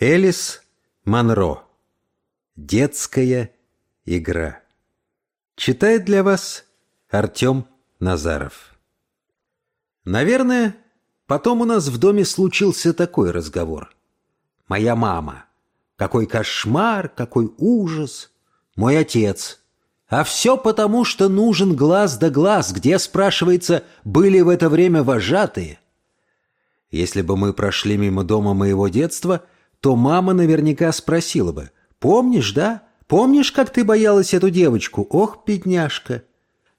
Элис Монро. Детская игра. Читает для вас Артем Назаров. Наверное, потом у нас в доме случился такой разговор. Моя мама. Какой кошмар, какой ужас. Мой отец. А все потому, что нужен глаз да глаз, где, спрашивается, были в это время вожатые. Если бы мы прошли мимо дома моего детства – то мама наверняка спросила бы «Помнишь, да? Помнишь, как ты боялась эту девочку? Ох, бедняжка!»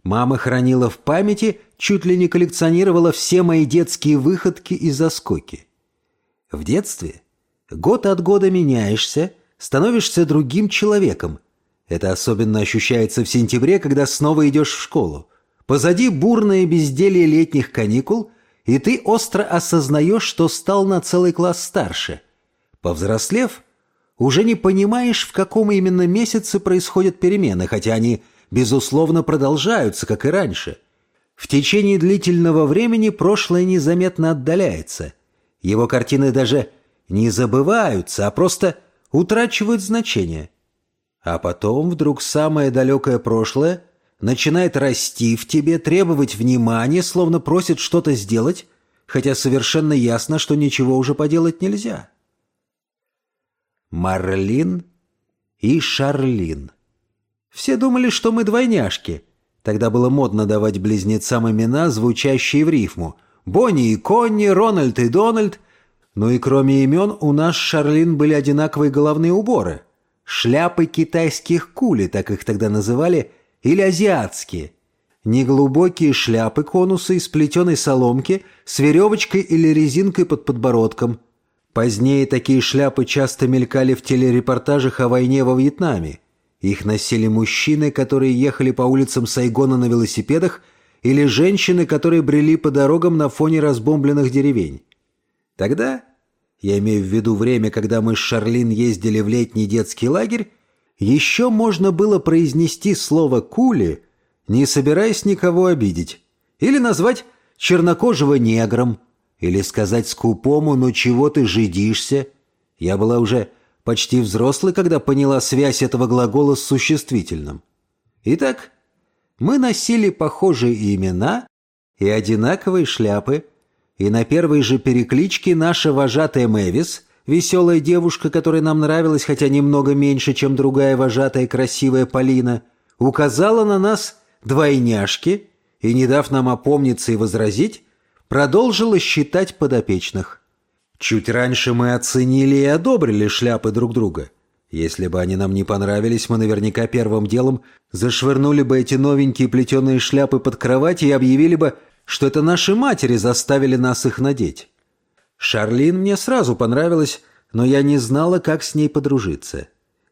Мама хранила в памяти, чуть ли не коллекционировала все мои детские выходки и заскоки. В детстве год от года меняешься, становишься другим человеком. Это особенно ощущается в сентябре, когда снова идешь в школу. Позади бурное безделье летних каникул, и ты остро осознаешь, что стал на целый класс старше – Повзрослев, уже не понимаешь, в каком именно месяце происходят перемены, хотя они, безусловно, продолжаются, как и раньше. В течение длительного времени прошлое незаметно отдаляется. Его картины даже не забываются, а просто утрачивают значение. А потом вдруг самое далекое прошлое начинает расти в тебе, требовать внимания, словно просит что-то сделать, хотя совершенно ясно, что ничего уже поделать нельзя. Марлин и Шарлин. Все думали, что мы двойняшки. Тогда было модно давать близнецам имена, звучащие в рифму. Бонни и Конни, Рональд и Дональд. Ну и кроме имен у нас с Шарлин были одинаковые головные уборы. Шляпы китайских кули, так их тогда называли, или азиатские. Неглубокие шляпы конусы из плетеной соломки с веревочкой или резинкой под подбородком – Позднее такие шляпы часто мелькали в телерепортажах о войне во Вьетнаме. Их носили мужчины, которые ехали по улицам Сайгона на велосипедах, или женщины, которые брели по дорогам на фоне разбомбленных деревень. Тогда, я имею в виду время, когда мы с Шарлин ездили в летний детский лагерь, еще можно было произнести слово «кули», не собираясь никого обидеть, или назвать чернокожего негром – или сказать скупому «ну чего ты жидишься?» Я была уже почти взрослой, когда поняла связь этого глагола с существительным. Итак, мы носили похожие имена и одинаковые шляпы, и на первой же перекличке наша вожатая Мэвис, веселая девушка, которая нам нравилась, хотя немного меньше, чем другая вожатая красивая Полина, указала на нас двойняшки и, не дав нам опомниться и возразить, продолжила считать подопечных. Чуть раньше мы оценили и одобрили шляпы друг друга. Если бы они нам не понравились, мы наверняка первым делом зашвырнули бы эти новенькие плетеные шляпы под кровать и объявили бы, что это наши матери заставили нас их надеть. Шарлин мне сразу понравилась, но я не знала, как с ней подружиться.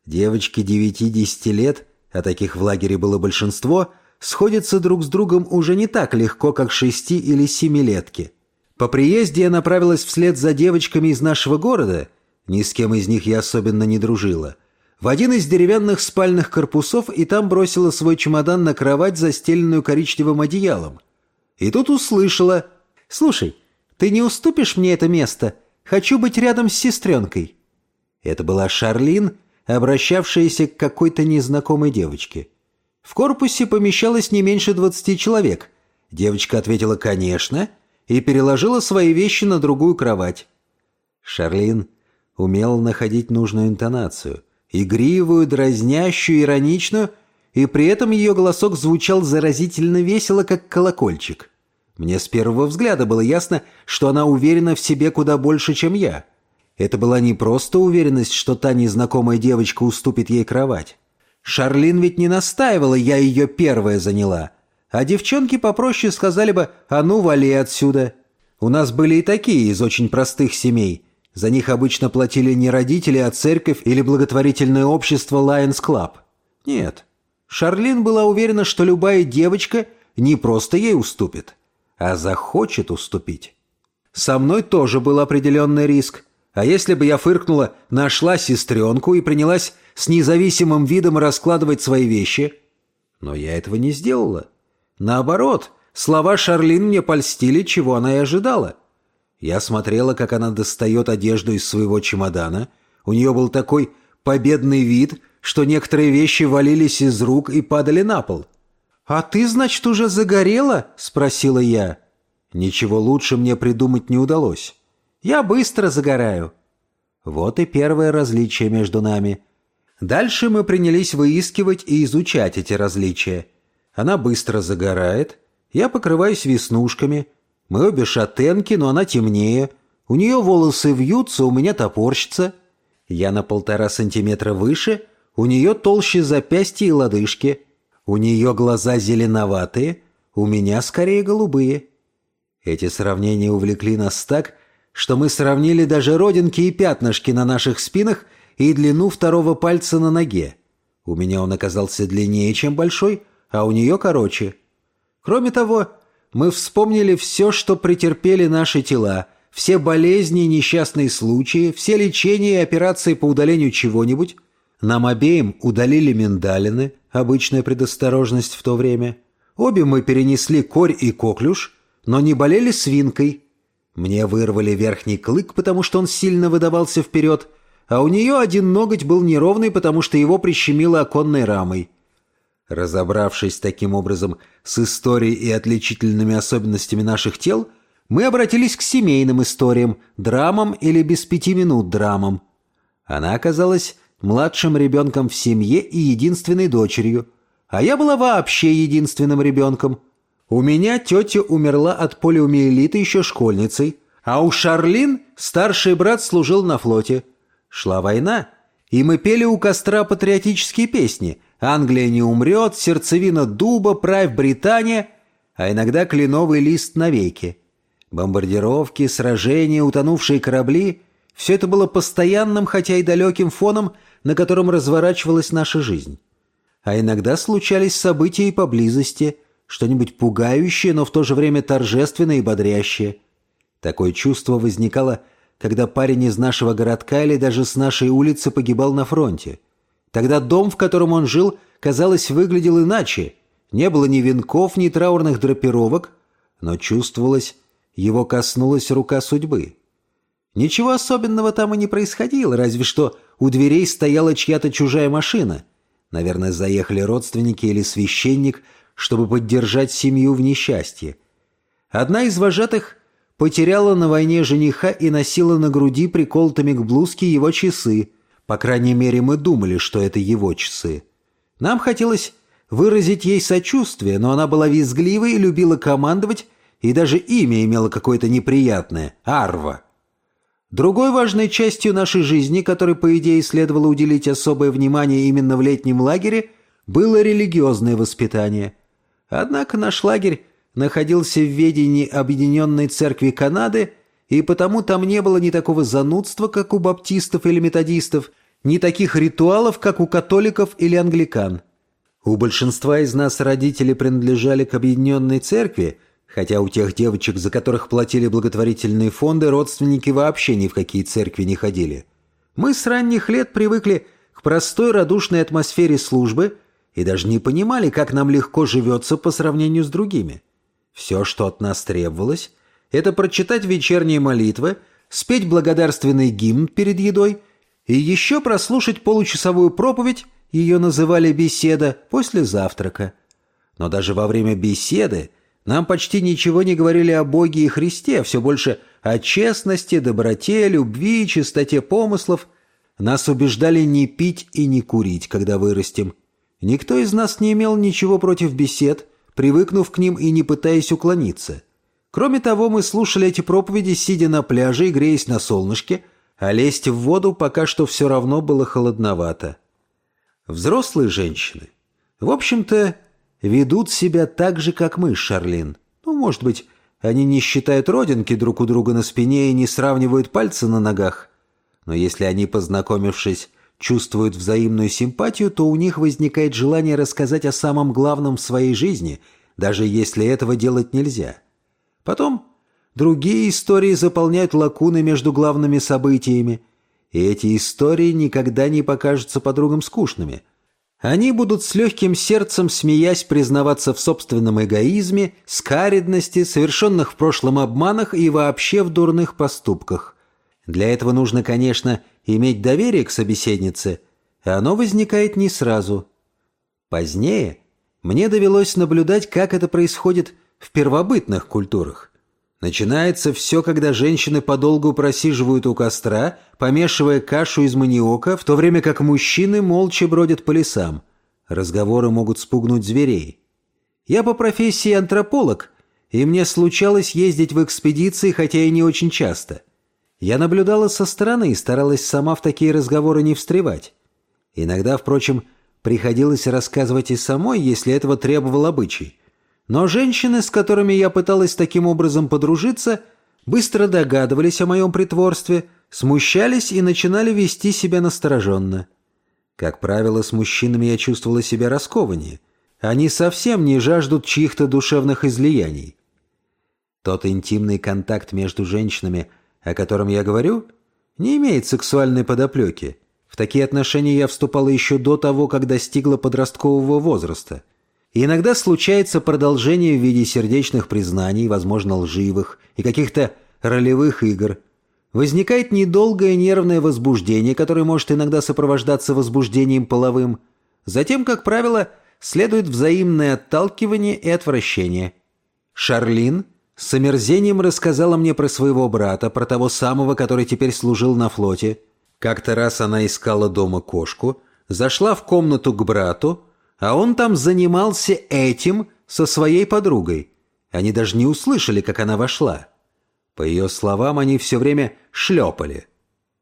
Девочки девяти-десяти лет, а таких в лагере было большинство – сходятся друг с другом уже не так легко, как шести- или семилетки. По приезде я направилась вслед за девочками из нашего города, ни с кем из них я особенно не дружила, в один из деревянных спальных корпусов и там бросила свой чемодан на кровать, застеленную коричневым одеялом. И тут услышала «Слушай, ты не уступишь мне это место? Хочу быть рядом с сестренкой». Это была Шарлин, обращавшаяся к какой-то незнакомой девочке. В корпусе помещалось не меньше двадцати человек. Девочка ответила «конечно» и переложила свои вещи на другую кровать. Шарлин умел находить нужную интонацию, игривую, дразнящую, ироничную, и при этом ее голосок звучал заразительно весело, как колокольчик. Мне с первого взгляда было ясно, что она уверена в себе куда больше, чем я. Это была не просто уверенность, что та незнакомая девочка уступит ей кровать. Шарлин ведь не настаивала, я ее первая заняла. А девчонки попроще сказали бы «А ну, вали отсюда». У нас были и такие из очень простых семей. За них обычно платили не родители, а церковь или благотворительное общество Lions Club. Нет. Шарлин была уверена, что любая девочка не просто ей уступит, а захочет уступить. Со мной тоже был определенный риск. А если бы я фыркнула, нашла сестренку и принялась с независимым видом раскладывать свои вещи? Но я этого не сделала. Наоборот, слова Шарлин мне польстили, чего она и ожидала. Я смотрела, как она достает одежду из своего чемодана, У нее был такой победный вид, что некоторые вещи валились из рук и падали на пол. «А ты, значит, уже загорела?» – спросила я. Ничего лучше мне придумать не удалось. Я быстро загораю. Вот и первое различие между нами. Дальше мы принялись выискивать и изучать эти различия. Она быстро загорает, я покрываюсь веснушками. Мы обе шатенки, но она темнее. У нее волосы вьются, у меня топорщится. Я на полтора сантиметра выше, у нее толще запястья и лодыжки. У нее глаза зеленоватые, у меня скорее голубые. Эти сравнения увлекли нас так, что мы сравнили даже родинки и пятнышки на наших спинах и длину второго пальца на ноге. У меня он оказался длиннее, чем большой, а у нее короче. Кроме того, мы вспомнили все, что претерпели наши тела, все болезни несчастные случаи, все лечения и операции по удалению чего-нибудь. Нам обеим удалили миндалины, обычная предосторожность в то время. Обе мы перенесли корь и коклюш, но не болели свинкой – мне вырвали верхний клык, потому что он сильно выдавался вперед, а у нее один ноготь был неровный, потому что его прищемило оконной рамой. Разобравшись таким образом с историей и отличительными особенностями наших тел, мы обратились к семейным историям, драмам или без пяти минут драмам. Она оказалась младшим ребенком в семье и единственной дочерью, а я была вообще единственным ребенком – у меня тетя умерла от полиомиелита еще школьницей, а у Шарлин старший брат служил на флоте. Шла война, и мы пели у костра патриотические песни «Англия не умрет», «Сердцевина дуба», «Правь Британия», а иногда «Кленовый лист навеки». Бомбардировки, сражения, утонувшие корабли – все это было постоянным, хотя и далеким фоном, на котором разворачивалась наша жизнь. А иногда случались события и поблизости – что-нибудь пугающее, но в то же время торжественное и бодрящее. Такое чувство возникало, когда парень из нашего городка или даже с нашей улицы погибал на фронте. Тогда дом, в котором он жил, казалось, выглядел иначе. Не было ни венков, ни траурных драпировок, но чувствовалось, его коснулась рука судьбы. Ничего особенного там и не происходило, разве что у дверей стояла чья-то чужая машина. Наверное, заехали родственники или священник – чтобы поддержать семью в несчастье. Одна из вожатых потеряла на войне жениха и носила на груди приколотыми к блузке его часы. По крайней мере, мы думали, что это его часы. Нам хотелось выразить ей сочувствие, но она была визгливой и любила командовать, и даже имя имело какое-то неприятное – Арва. Другой важной частью нашей жизни, которой, по идее, следовало уделить особое внимание именно в летнем лагере, было религиозное воспитание – Однако наш лагерь находился в ведении Объединенной Церкви Канады, и потому там не было ни такого занудства, как у баптистов или методистов, ни таких ритуалов, как у католиков или англикан. У большинства из нас родители принадлежали к Объединенной Церкви, хотя у тех девочек, за которых платили благотворительные фонды, родственники вообще ни в какие церкви не ходили. Мы с ранних лет привыкли к простой радушной атмосфере службы – и даже не понимали, как нам легко живется по сравнению с другими. Все, что от нас требовалось, это прочитать вечерние молитвы, спеть благодарственный гимн перед едой и еще прослушать получасовую проповедь, ее называли беседа, после завтрака. Но даже во время беседы нам почти ничего не говорили о Боге и Христе, все больше о честности, доброте, любви чистоте помыслов. Нас убеждали не пить и не курить, когда вырастем, Никто из нас не имел ничего против бесед, привыкнув к ним и не пытаясь уклониться. Кроме того, мы слушали эти проповеди, сидя на пляже и греясь на солнышке, а лезть в воду пока что все равно было холодновато. Взрослые женщины, в общем-то, ведут себя так же, как мы, Шарлин. Ну, может быть, они не считают родинки друг у друга на спине и не сравнивают пальцы на ногах. Но если они, познакомившись, чувствуют взаимную симпатию, то у них возникает желание рассказать о самом главном в своей жизни, даже если этого делать нельзя. Потом другие истории заполняют лакуны между главными событиями, и эти истории никогда не покажутся подругам скучными. Они будут с легким сердцем, смеясь, признаваться в собственном эгоизме, скаридности, совершенных в прошлом обманах и вообще в дурных поступках. Для этого нужно, конечно, иметь доверие к собеседнице, а оно возникает не сразу. Позднее мне довелось наблюдать, как это происходит в первобытных культурах. Начинается все, когда женщины подолгу просиживают у костра, помешивая кашу из маниока, в то время как мужчины молча бродят по лесам. Разговоры могут спугнуть зверей. Я по профессии антрополог, и мне случалось ездить в экспедиции, хотя и не очень часто. Я наблюдала со стороны и старалась сама в такие разговоры не встревать. Иногда, впрочем, приходилось рассказывать и самой, если этого требовал обычай. Но женщины, с которыми я пыталась таким образом подружиться, быстро догадывались о моем притворстве, смущались и начинали вести себя настороженно. Как правило, с мужчинами я чувствовала себя раскованнее. Они совсем не жаждут чьих-то душевных излияний. Тот интимный контакт между женщинами, о котором я говорю, не имеет сексуальной подоплеки. В такие отношения я вступала еще до того, как достигла подросткового возраста. И иногда случается продолжение в виде сердечных признаний, возможно, лживых, и каких-то ролевых игр. Возникает недолгое нервное возбуждение, которое может иногда сопровождаться возбуждением половым. Затем, как правило, следует взаимное отталкивание и отвращение. Шарлин с омерзением рассказала мне про своего брата, про того самого, который теперь служил на флоте. Как-то раз она искала дома кошку, зашла в комнату к брату, а он там занимался этим со своей подругой. Они даже не услышали, как она вошла. По ее словам, они все время шлепали.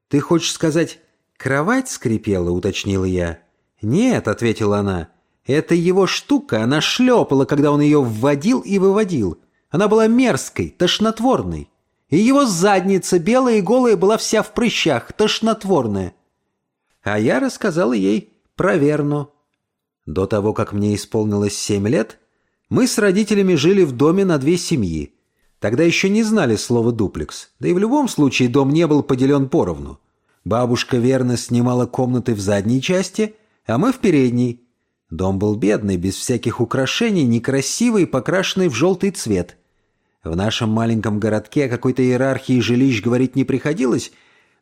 «Ты хочешь сказать, кровать скрипела?» — уточнила я. «Нет», — ответила она, — «это его штука, она шлепала, когда он ее вводил и выводил. Она была мерзкой, тошнотворной. И его задница, белая и голая, была вся в прыщах, тошнотворная». А я рассказала ей про Верну. До того, как мне исполнилось семь лет, мы с родителями жили в доме на две семьи. Тогда еще не знали слова «дуплекс», да и в любом случае дом не был поделен поровну. Бабушка верно снимала комнаты в задней части, а мы в передней. Дом был бедный, без всяких украшений, некрасивый, покрашенный в желтый цвет. В нашем маленьком городке о какой-то иерархии жилищ говорить не приходилось,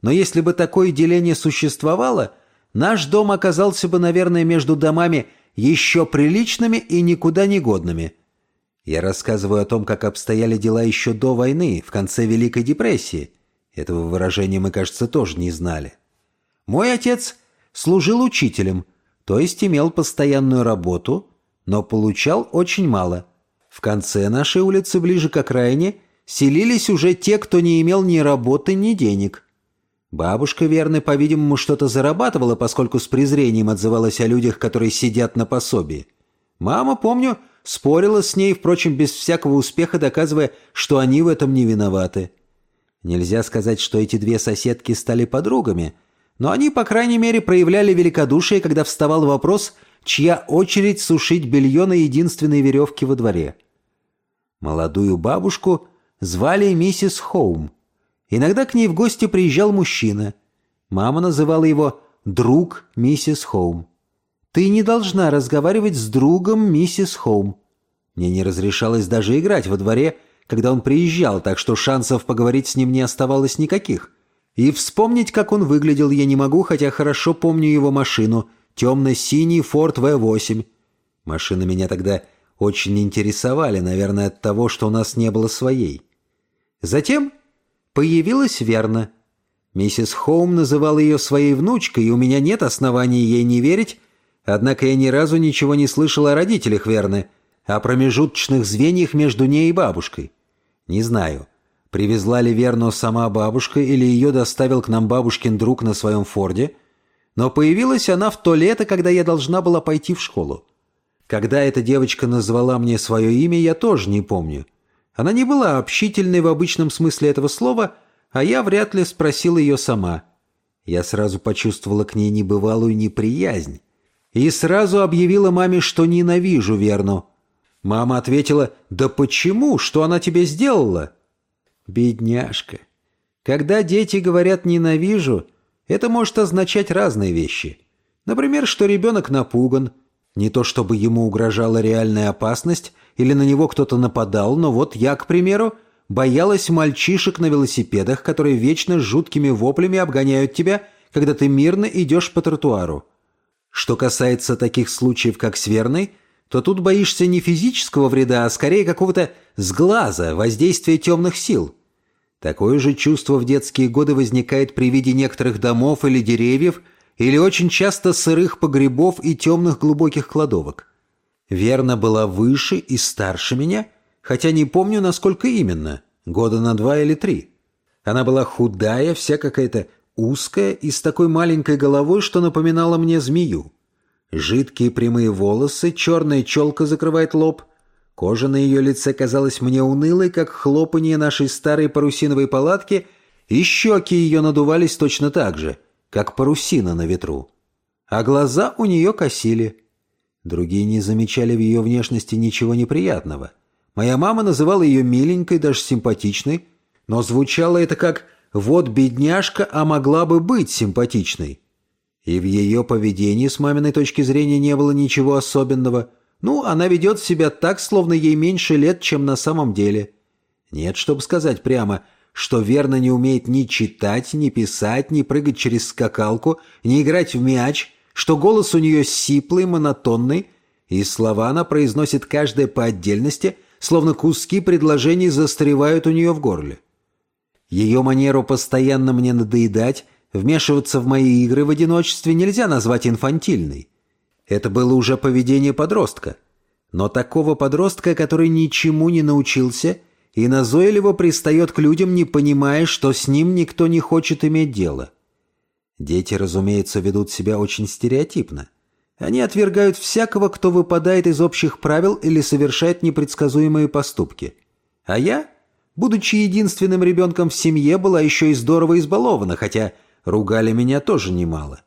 но если бы такое деление существовало – наш дом оказался бы, наверное, между домами еще приличными и никуда не годными. Я рассказываю о том, как обстояли дела еще до войны, в конце Великой депрессии. Этого выражения мы, кажется, тоже не знали. Мой отец служил учителем, то есть имел постоянную работу, но получал очень мало. В конце нашей улицы, ближе к окраине, селились уже те, кто не имел ни работы, ни денег. Бабушка, верно, по-видимому, что-то зарабатывала, поскольку с презрением отзывалась о людях, которые сидят на пособии. Мама, помню, спорила с ней, впрочем, без всякого успеха, доказывая, что они в этом не виноваты. Нельзя сказать, что эти две соседки стали подругами, но они, по крайней мере, проявляли великодушие, когда вставал вопрос, чья очередь сушить белье на единственной веревке во дворе. Молодую бабушку звали миссис Хоум – Иногда к ней в гости приезжал мужчина. Мама называла его «друг миссис Хоум». «Ты не должна разговаривать с другом миссис Хоум». Мне не разрешалось даже играть во дворе, когда он приезжал, так что шансов поговорить с ним не оставалось никаких. И вспомнить, как он выглядел, я не могу, хотя хорошо помню его машину, темно-синий Ford V8. Машины меня тогда очень интересовали, наверное, от того, что у нас не было своей. Затем появилась верно. Миссис Хоум называла ее своей внучкой, и у меня нет оснований ей не верить, однако я ни разу ничего не слышал о родителях Верны, о промежуточных звеньях между ней и бабушкой. Не знаю, привезла ли Верну сама бабушка или ее доставил к нам бабушкин друг на своем форде, но появилась она в то лето, когда я должна была пойти в школу. Когда эта девочка назвала мне свое имя, я тоже не помню. Она не была общительной в обычном смысле этого слова, а я вряд ли спросил ее сама. Я сразу почувствовала к ней небывалую неприязнь. И сразу объявила маме, что ненавижу Верну. Мама ответила, «Да почему? Что она тебе сделала?» «Бедняжка. Когда дети говорят «ненавижу», это может означать разные вещи. Например, что ребенок напуган. Не то чтобы ему угрожала реальная опасность, или на него кто-то нападал, но вот я, к примеру, боялась мальчишек на велосипедах, которые вечно с жуткими воплями обгоняют тебя, когда ты мирно идешь по тротуару. Что касается таких случаев, как с Верной, то тут боишься не физического вреда, а скорее какого-то сглаза, воздействия темных сил. Такое же чувство в детские годы возникает при виде некоторых домов или деревьев, или очень часто сырых погребов и темных глубоких кладовок. Верна была выше и старше меня, хотя не помню, насколько именно, года на два или три. Она была худая, вся какая-то узкая и с такой маленькой головой, что напоминала мне змею. Жидкие прямые волосы, черная челка закрывает лоб. Кожа на ее лице казалась мне унылой, как хлопанье нашей старой парусиновой палатки, и щеки ее надувались точно так же, как парусина на ветру. А глаза у нее косили. Другие не замечали в ее внешности ничего неприятного. Моя мама называла ее миленькой, даже симпатичной, но звучало это как «вот бедняжка, а могла бы быть симпатичной». И в ее поведении с маминой точки зрения не было ничего особенного. Ну, она ведет себя так, словно ей меньше лет, чем на самом деле. Нет, чтобы сказать прямо, что верно не умеет ни читать, ни писать, ни прыгать через скакалку, ни играть в мяч, что голос у нее сиплый, монотонный, и слова она произносит каждая по отдельности, словно куски предложений застревают у нее в горле. Ее манеру постоянно мне надоедать, вмешиваться в мои игры в одиночестве нельзя назвать инфантильной. Это было уже поведение подростка. Но такого подростка, который ничему не научился и назойливо пристает к людям, не понимая, что с ним никто не хочет иметь дело. Дети, разумеется, ведут себя очень стереотипно. Они отвергают всякого, кто выпадает из общих правил или совершает непредсказуемые поступки. А я Будучи единственным ребенком в семье, была еще и здорово избалована, хотя ругали меня тоже немало.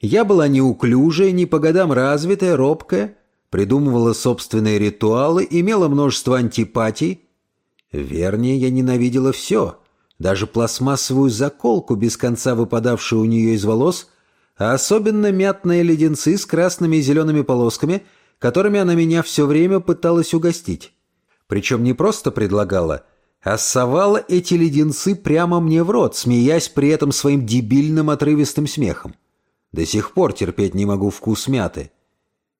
Я была неуклюжая, не по годам развитая, робкая, придумывала собственные ритуалы, имела множество антипатий. Вернее, я ненавидела все, даже пластмассовую заколку, без конца выпадавшую у нее из волос, а особенно мятные леденцы с красными и зелеными полосками, которыми она меня все время пыталась угостить. Причем не просто предлагала, а совала эти леденцы прямо мне в рот, смеясь при этом своим дебильным отрывистым смехом. До сих пор терпеть не могу вкус мяты.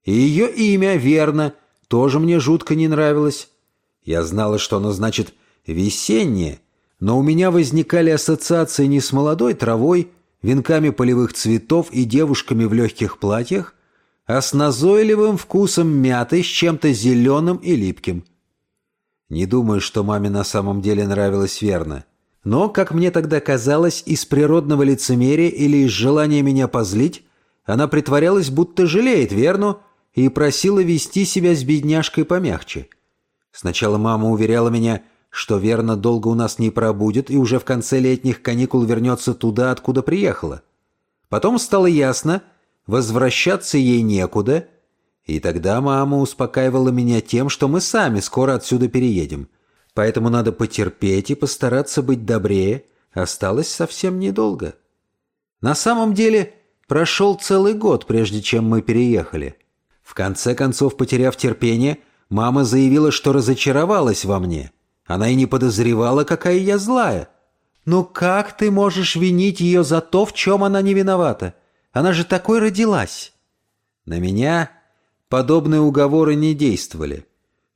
И ее имя, верно, тоже мне жутко не нравилось. Я знала, что оно значит «весеннее», но у меня возникали ассоциации не с молодой травой, венками полевых цветов и девушками в легких платьях, а с назойливым вкусом мяты с чем-то зеленым и липким. Не думаю, что маме на самом деле нравилось верно. Но, как мне тогда казалось, из природного лицемерия или из желания меня позлить, она притворялась, будто жалеет Верну и просила вести себя с бедняжкой помягче. Сначала мама уверяла меня, что Верна долго у нас не пробудет и уже в конце летних каникул вернется туда, откуда приехала. Потом стало ясно, возвращаться ей некуда — и тогда мама успокаивала меня тем, что мы сами скоро отсюда переедем. Поэтому надо потерпеть и постараться быть добрее. Осталось совсем недолго. На самом деле, прошел целый год, прежде чем мы переехали. В конце концов, потеряв терпение, мама заявила, что разочаровалась во мне. Она и не подозревала, какая я злая. «Ну как ты можешь винить ее за то, в чем она не виновата? Она же такой родилась!» На меня Подобные уговоры не действовали.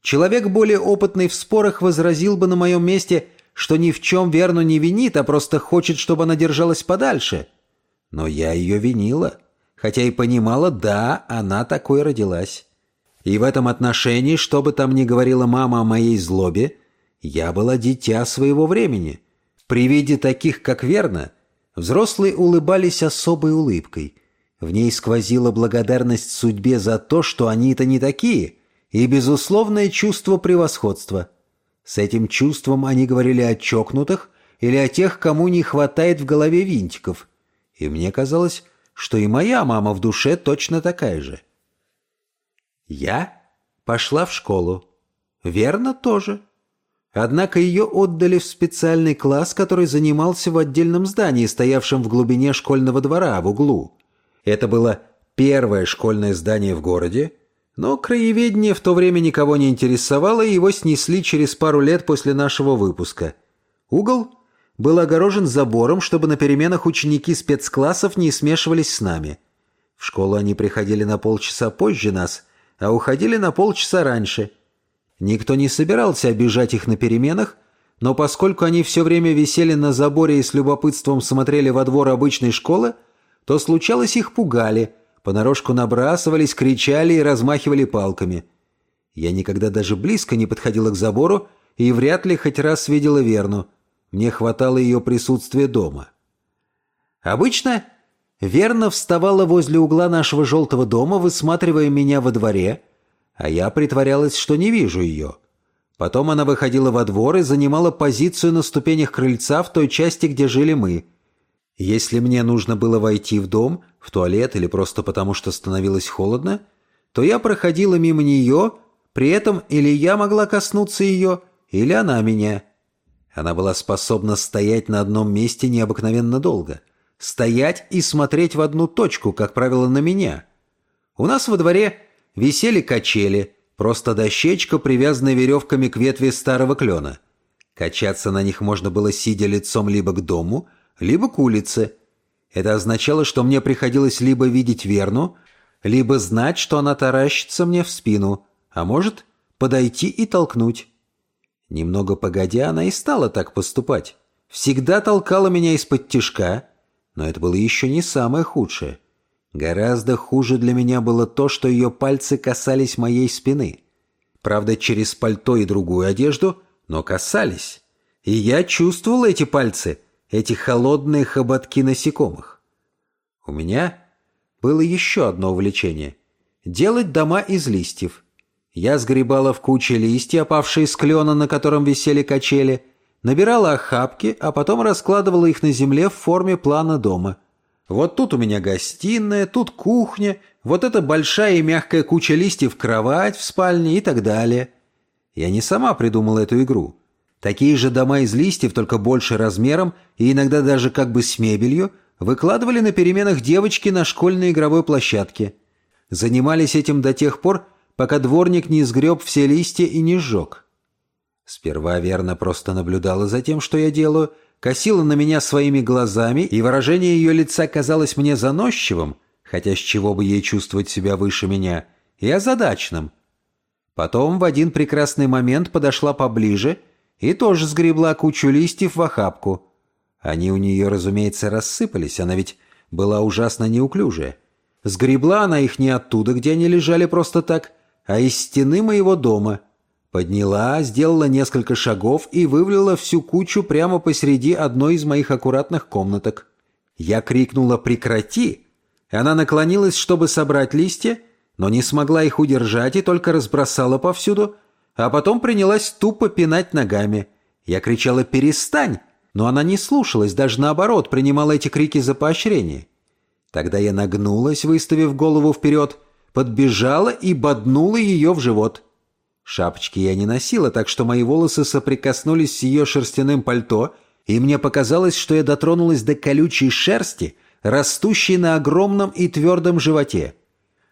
Человек более опытный в спорах возразил бы на моем месте, что ни в чем Верну не винит, а просто хочет, чтобы она держалась подальше. Но я ее винила, хотя и понимала, да, она такой родилась. И в этом отношении, что бы там ни говорила мама о моей злобе, я была дитя своего времени. При виде таких, как Верна, взрослые улыбались особой улыбкой – в ней сквозила благодарность судьбе за то, что они-то не такие, и безусловное чувство превосходства. С этим чувством они говорили о чокнутых или о тех, кому не хватает в голове винтиков. И мне казалось, что и моя мама в душе точно такая же. Я пошла в школу. Верно, тоже. Однако ее отдали в специальный класс, который занимался в отдельном здании, стоявшем в глубине школьного двора, в углу. Это было первое школьное здание в городе, но краеведение в то время никого не интересовало, и его снесли через пару лет после нашего выпуска. Угол был огорожен забором, чтобы на переменах ученики спецклассов не смешивались с нами. В школу они приходили на полчаса позже нас, а уходили на полчаса раньше. Никто не собирался обижать их на переменах, но поскольку они все время висели на заборе и с любопытством смотрели во двор обычной школы, то случалось их пугали, понарошку набрасывались, кричали и размахивали палками. Я никогда даже близко не подходила к забору и вряд ли хоть раз видела Верну. Мне хватало ее присутствия дома. Обычно Верна вставала возле угла нашего желтого дома, высматривая меня во дворе, а я притворялась, что не вижу ее. Потом она выходила во двор и занимала позицию на ступенях крыльца в той части, где жили мы. Если мне нужно было войти в дом, в туалет или просто потому, что становилось холодно, то я проходила мимо нее, при этом или я могла коснуться ее, или она меня. Она была способна стоять на одном месте необыкновенно долго. Стоять и смотреть в одну точку, как правило, на меня. У нас во дворе висели качели, просто дощечка, привязанная веревками к ветви старого клена. Качаться на них можно было, сидя лицом либо к дому, либо к улице. Это означало, что мне приходилось либо видеть Верну, либо знать, что она таращится мне в спину, а может, подойти и толкнуть. Немного погодя, она и стала так поступать. Всегда толкала меня из-под тишка, но это было еще не самое худшее. Гораздо хуже для меня было то, что ее пальцы касались моей спины. Правда, через пальто и другую одежду, но касались. И я чувствовал эти пальцы, эти холодные хоботки насекомых. У меня было еще одно увлечение — делать дома из листьев. Я сгребала в куче листья, опавшие с клена, на котором висели качели, набирала охапки, а потом раскладывала их на земле в форме плана дома. Вот тут у меня гостиная, тут кухня, вот эта большая и мягкая куча листьев, кровать в спальне и так далее. Я не сама придумала эту игру. Такие же дома из листьев, только больше размером и иногда даже как бы с мебелью, выкладывали на переменах девочки на школьной игровой площадке. Занимались этим до тех пор, пока дворник не сгреб все листья и не сжег. Сперва верно просто наблюдала за тем, что я делаю, косила на меня своими глазами, и выражение ее лица казалось мне заносчивым, хотя с чего бы ей чувствовать себя выше меня, и озадачным. Потом в один прекрасный момент подошла поближе и тоже сгребла кучу листьев в охапку. Они у нее, разумеется, рассыпались, она ведь была ужасно неуклюжая. Сгребла она их не оттуда, где они лежали просто так, а из стены моего дома. Подняла, сделала несколько шагов и вывалила всю кучу прямо посреди одной из моих аккуратных комнаток. Я крикнула «Прекрати!» Она наклонилась, чтобы собрать листья, но не смогла их удержать и только разбросала повсюду, а потом принялась тупо пинать ногами. Я кричала «Перестань!», но она не слушалась, даже наоборот, принимала эти крики за поощрение. Тогда я нагнулась, выставив голову вперед, подбежала и боднула ее в живот. Шапочки я не носила, так что мои волосы соприкоснулись с ее шерстяным пальто, и мне показалось, что я дотронулась до колючей шерсти, растущей на огромном и твердом животе.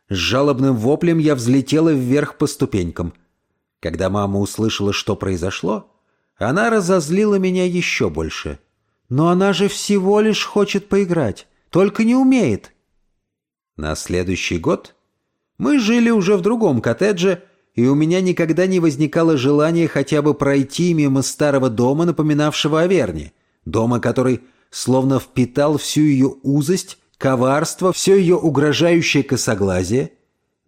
С жалобным воплем я взлетела вверх по ступенькам. Когда мама услышала, что произошло, она разозлила меня еще больше. «Но она же всего лишь хочет поиграть, только не умеет». На следующий год мы жили уже в другом коттедже, и у меня никогда не возникало желания хотя бы пройти мимо старого дома, напоминавшего о Верне. Дома, который словно впитал всю ее узость, коварство, все ее угрожающее косоглазие.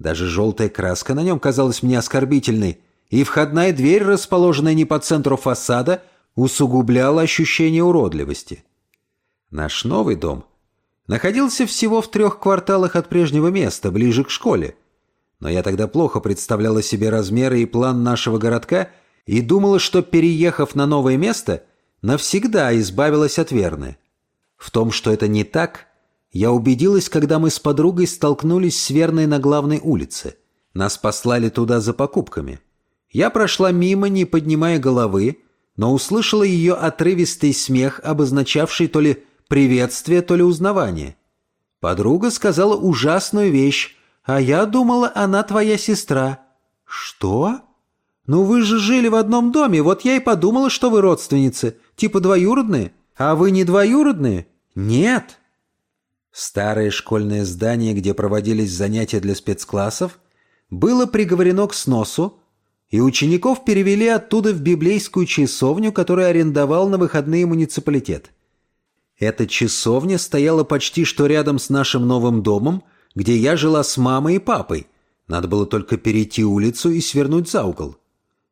Даже желтая краска на нем казалась мне оскорбительной, и входная дверь, расположенная не по центру фасада, усугубляла ощущение уродливости. Наш новый дом находился всего в трех кварталах от прежнего места, ближе к школе но я тогда плохо представляла себе размеры и план нашего городка и думала, что, переехав на новое место, навсегда избавилась от Верны. В том, что это не так, я убедилась, когда мы с подругой столкнулись с Верной на главной улице. Нас послали туда за покупками. Я прошла мимо, не поднимая головы, но услышала ее отрывистый смех, обозначавший то ли приветствие, то ли узнавание. Подруга сказала ужасную вещь, а я думала, она твоя сестра». «Что?» «Ну вы же жили в одном доме, вот я и подумала, что вы родственницы, типа двоюродные. А вы не двоюродные? Нет. Старое школьное здание, где проводились занятия для спецклассов, было приговорено к сносу, и учеников перевели оттуда в библейскую часовню, которую арендовал на выходные муниципалитет. Эта часовня стояла почти что рядом с нашим новым домом, где я жила с мамой и папой. Надо было только перейти улицу и свернуть за угол.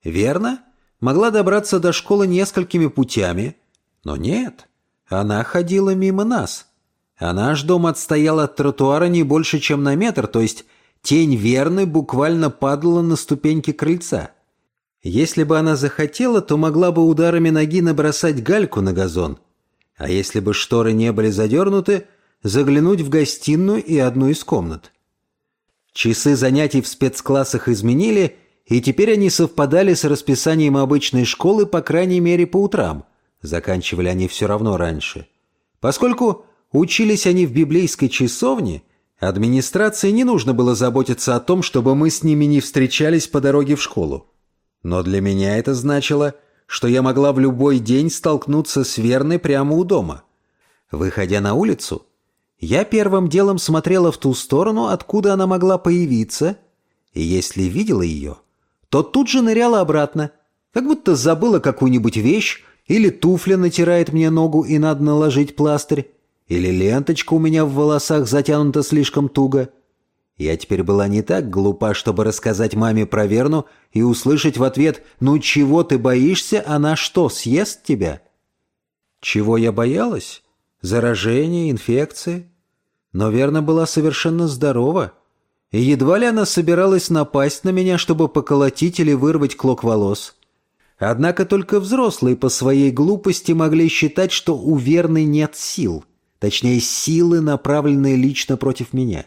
Верно? Могла добраться до школы несколькими путями, но нет, она ходила мимо нас. А наш дом отстоял от тротуара не больше, чем на метр, то есть тень верны буквально падала на ступеньки крыльца. Если бы она захотела, то могла бы ударами ноги набросать гальку на газон. А если бы шторы не были задернуты, заглянуть в гостиную и одну из комнат. Часы занятий в спецклассах изменили, и теперь они совпадали с расписанием обычной школы, по крайней мере, по утрам. Заканчивали они все равно раньше. Поскольку Учились они в библейской часовне, администрации не нужно было заботиться о том, чтобы мы с ними не встречались по дороге в школу. Но для меня это значило, что я могла в любой день столкнуться с Верной прямо у дома. Выходя на улицу, я первым делом смотрела в ту сторону, откуда она могла появиться, и если видела ее, то тут же ныряла обратно, как будто забыла какую-нибудь вещь или туфля натирает мне ногу и надо наложить пластырь, или ленточка у меня в волосах затянута слишком туго? Я теперь была не так глупа, чтобы рассказать маме про Верну и услышать в ответ «Ну чего ты боишься? Она что, съест тебя?» Чего я боялась? Заражение, инфекции? Но Верна была совершенно здорова. И едва ли она собиралась напасть на меня, чтобы поколотить или вырвать клок волос. Однако только взрослые по своей глупости могли считать, что у Верны нет сил – точнее силы, направленные лично против меня.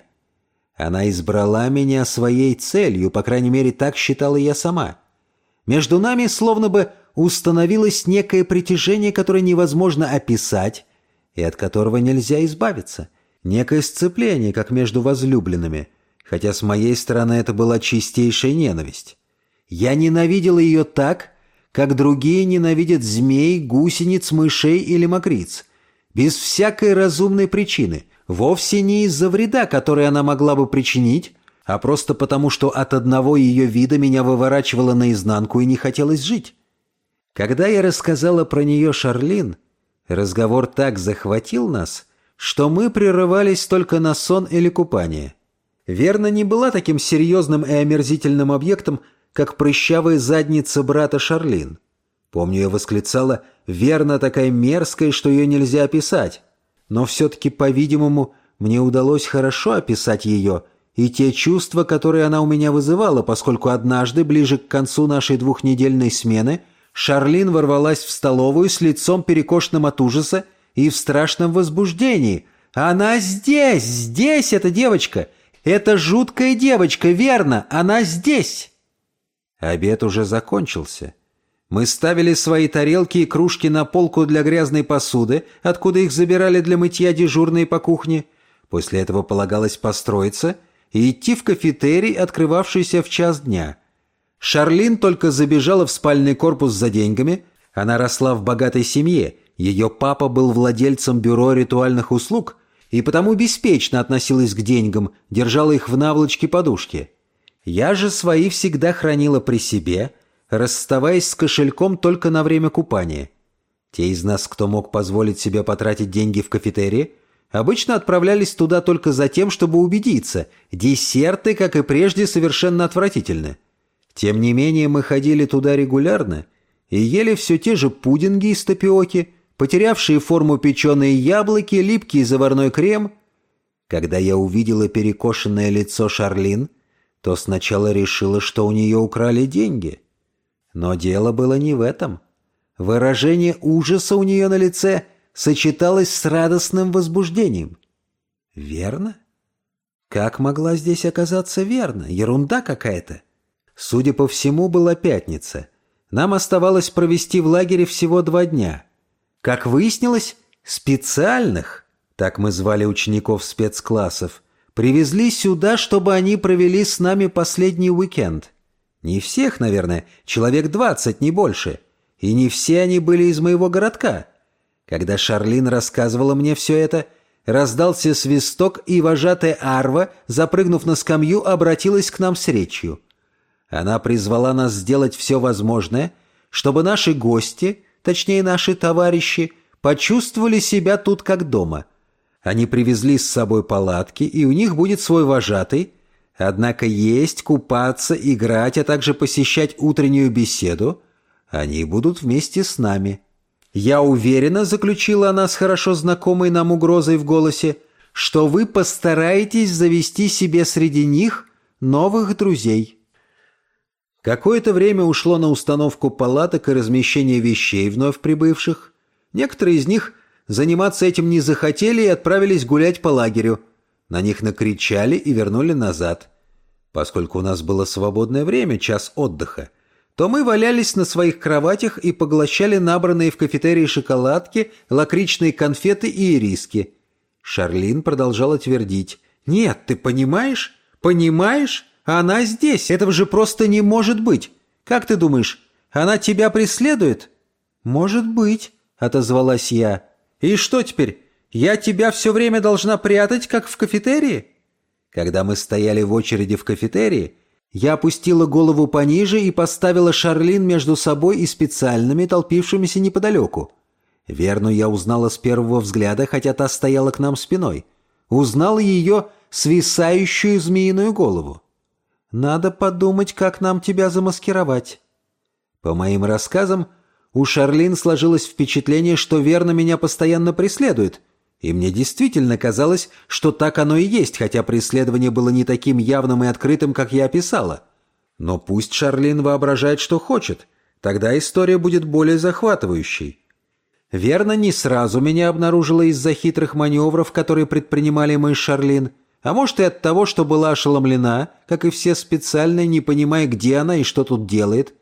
Она избрала меня своей целью, по крайней мере, так считала я сама. Между нами словно бы установилось некое притяжение, которое невозможно описать и от которого нельзя избавиться. Некое сцепление, как между возлюбленными, хотя с моей стороны это была чистейшая ненависть. Я ненавидела ее так, как другие ненавидят змей, гусениц, мышей или мокриц – без всякой разумной причины, вовсе не из-за вреда, который она могла бы причинить, а просто потому, что от одного ее вида меня выворачивало наизнанку и не хотелось жить. Когда я рассказала про нее Шарлин, разговор так захватил нас, что мы прерывались только на сон или купание. Верно, не была таким серьезным и омерзительным объектом, как прыщавая задница брата Шарлин. Помню, я восклицала «Верно, такая мерзкая, что ее нельзя описать». Но все-таки, по-видимому, мне удалось хорошо описать ее и те чувства, которые она у меня вызывала, поскольку однажды, ближе к концу нашей двухнедельной смены, Шарлин ворвалась в столовую с лицом перекошенным от ужаса и в страшном возбуждении. «Она здесь! Здесь эта девочка! Это жуткая девочка, верно! Она здесь!» Обед уже закончился. Мы ставили свои тарелки и кружки на полку для грязной посуды, откуда их забирали для мытья дежурные по кухне. После этого полагалось построиться и идти в кафетерий, открывавшийся в час дня. Шарлин только забежала в спальный корпус за деньгами. Она росла в богатой семье. Ее папа был владельцем бюро ритуальных услуг и потому беспечно относилась к деньгам, держала их в наволочке подушки. Я же свои всегда хранила при себе – расставаясь с кошельком только на время купания. Те из нас, кто мог позволить себе потратить деньги в кафетерии, обычно отправлялись туда только за тем, чтобы убедиться, десерты, как и прежде, совершенно отвратительны. Тем не менее, мы ходили туда регулярно и ели все те же пудинги из тапиоки, потерявшие форму печеные яблоки, липкий заварной крем. Когда я увидела перекошенное лицо Шарлин, то сначала решила, что у нее украли деньги – но дело было не в этом. Выражение ужаса у нее на лице сочеталось с радостным возбуждением. Верно? Как могла здесь оказаться верно? Ерунда какая-то. Судя по всему, была пятница. Нам оставалось провести в лагере всего два дня. Как выяснилось, специальных, так мы звали учеников спецклассов, привезли сюда, чтобы они провели с нами последний уикенд. Не всех, наверное, человек двадцать, не больше. И не все они были из моего городка. Когда Шарлин рассказывала мне все это, раздался свисток, и вожатая Арва, запрыгнув на скамью, обратилась к нам с речью. Она призвала нас сделать все возможное, чтобы наши гости, точнее наши товарищи, почувствовали себя тут как дома. Они привезли с собой палатки, и у них будет свой вожатый, однако есть, купаться, играть, а также посещать утреннюю беседу они будут вместе с нами. Я уверена, заключила она с хорошо знакомой нам угрозой в голосе, что вы постараетесь завести себе среди них новых друзей. Какое-то время ушло на установку палаток и размещение вещей вновь прибывших. Некоторые из них заниматься этим не захотели и отправились гулять по лагерю. На них накричали и вернули назад. Поскольку у нас было свободное время, час отдыха, то мы валялись на своих кроватях и поглощали набранные в кафетерии шоколадки, лакричные конфеты и ириски. Шарлин продолжала твердить. «Нет, ты понимаешь? Понимаешь? Она здесь. Этого же просто не может быть. Как ты думаешь, она тебя преследует?» «Может быть», — отозвалась я. «И что теперь? Я тебя все время должна прятать, как в кафетерии?» Когда мы стояли в очереди в кафетерии, я опустила голову пониже и поставила Шарлин между собой и специальными, толпившимися неподалеку. Верну я узнала с первого взгляда, хотя та стояла к нам спиной. Узнала ее свисающую змеиную голову. «Надо подумать, как нам тебя замаскировать». По моим рассказам, у Шарлин сложилось впечатление, что Верна меня постоянно преследует — и мне действительно казалось, что так оно и есть, хотя преследование было не таким явным и открытым, как я описала. Но пусть Шарлин воображает, что хочет. Тогда история будет более захватывающей. Верно, не сразу меня обнаружила из-за хитрых маневров, которые предпринимали мы с Шарлин, а может и от того, что была ошеломлена, как и все специально, не понимая, где она и что тут делает.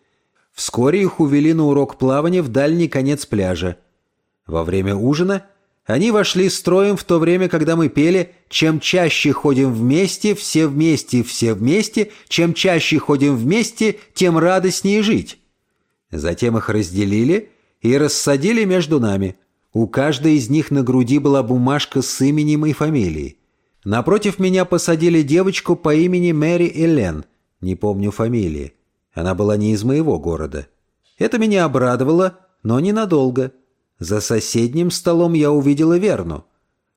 Вскоре их увели на урок плавания в дальний конец пляжа. Во время ужина они вошли строем в то время, когда мы пели «Чем чаще ходим вместе, все вместе, все вместе, чем чаще ходим вместе, тем радостнее жить». Затем их разделили и рассадили между нами. У каждой из них на груди была бумажка с именем и фамилией. Напротив меня посадили девочку по имени Мэри Элен, не помню фамилии. Она была не из моего города. Это меня обрадовало, но ненадолго – за соседним столом я увидела Верну.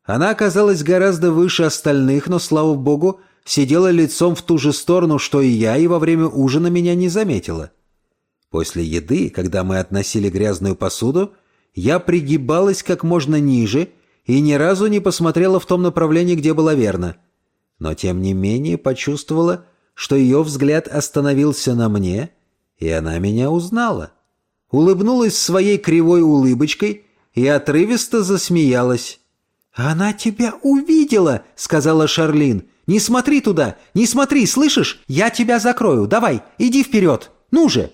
Она оказалась гораздо выше остальных, но, слава богу, сидела лицом в ту же сторону, что и я, и во время ужина меня не заметила. После еды, когда мы относили грязную посуду, я пригибалась как можно ниже и ни разу не посмотрела в том направлении, где была Верна. Но, тем не менее, почувствовала, что ее взгляд остановился на мне, и она меня узнала улыбнулась своей кривой улыбочкой и отрывисто засмеялась. «Она тебя увидела!» — сказала Шарлин. «Не смотри туда! Не смотри, слышишь? Я тебя закрою! Давай, иди вперед! Ну же!»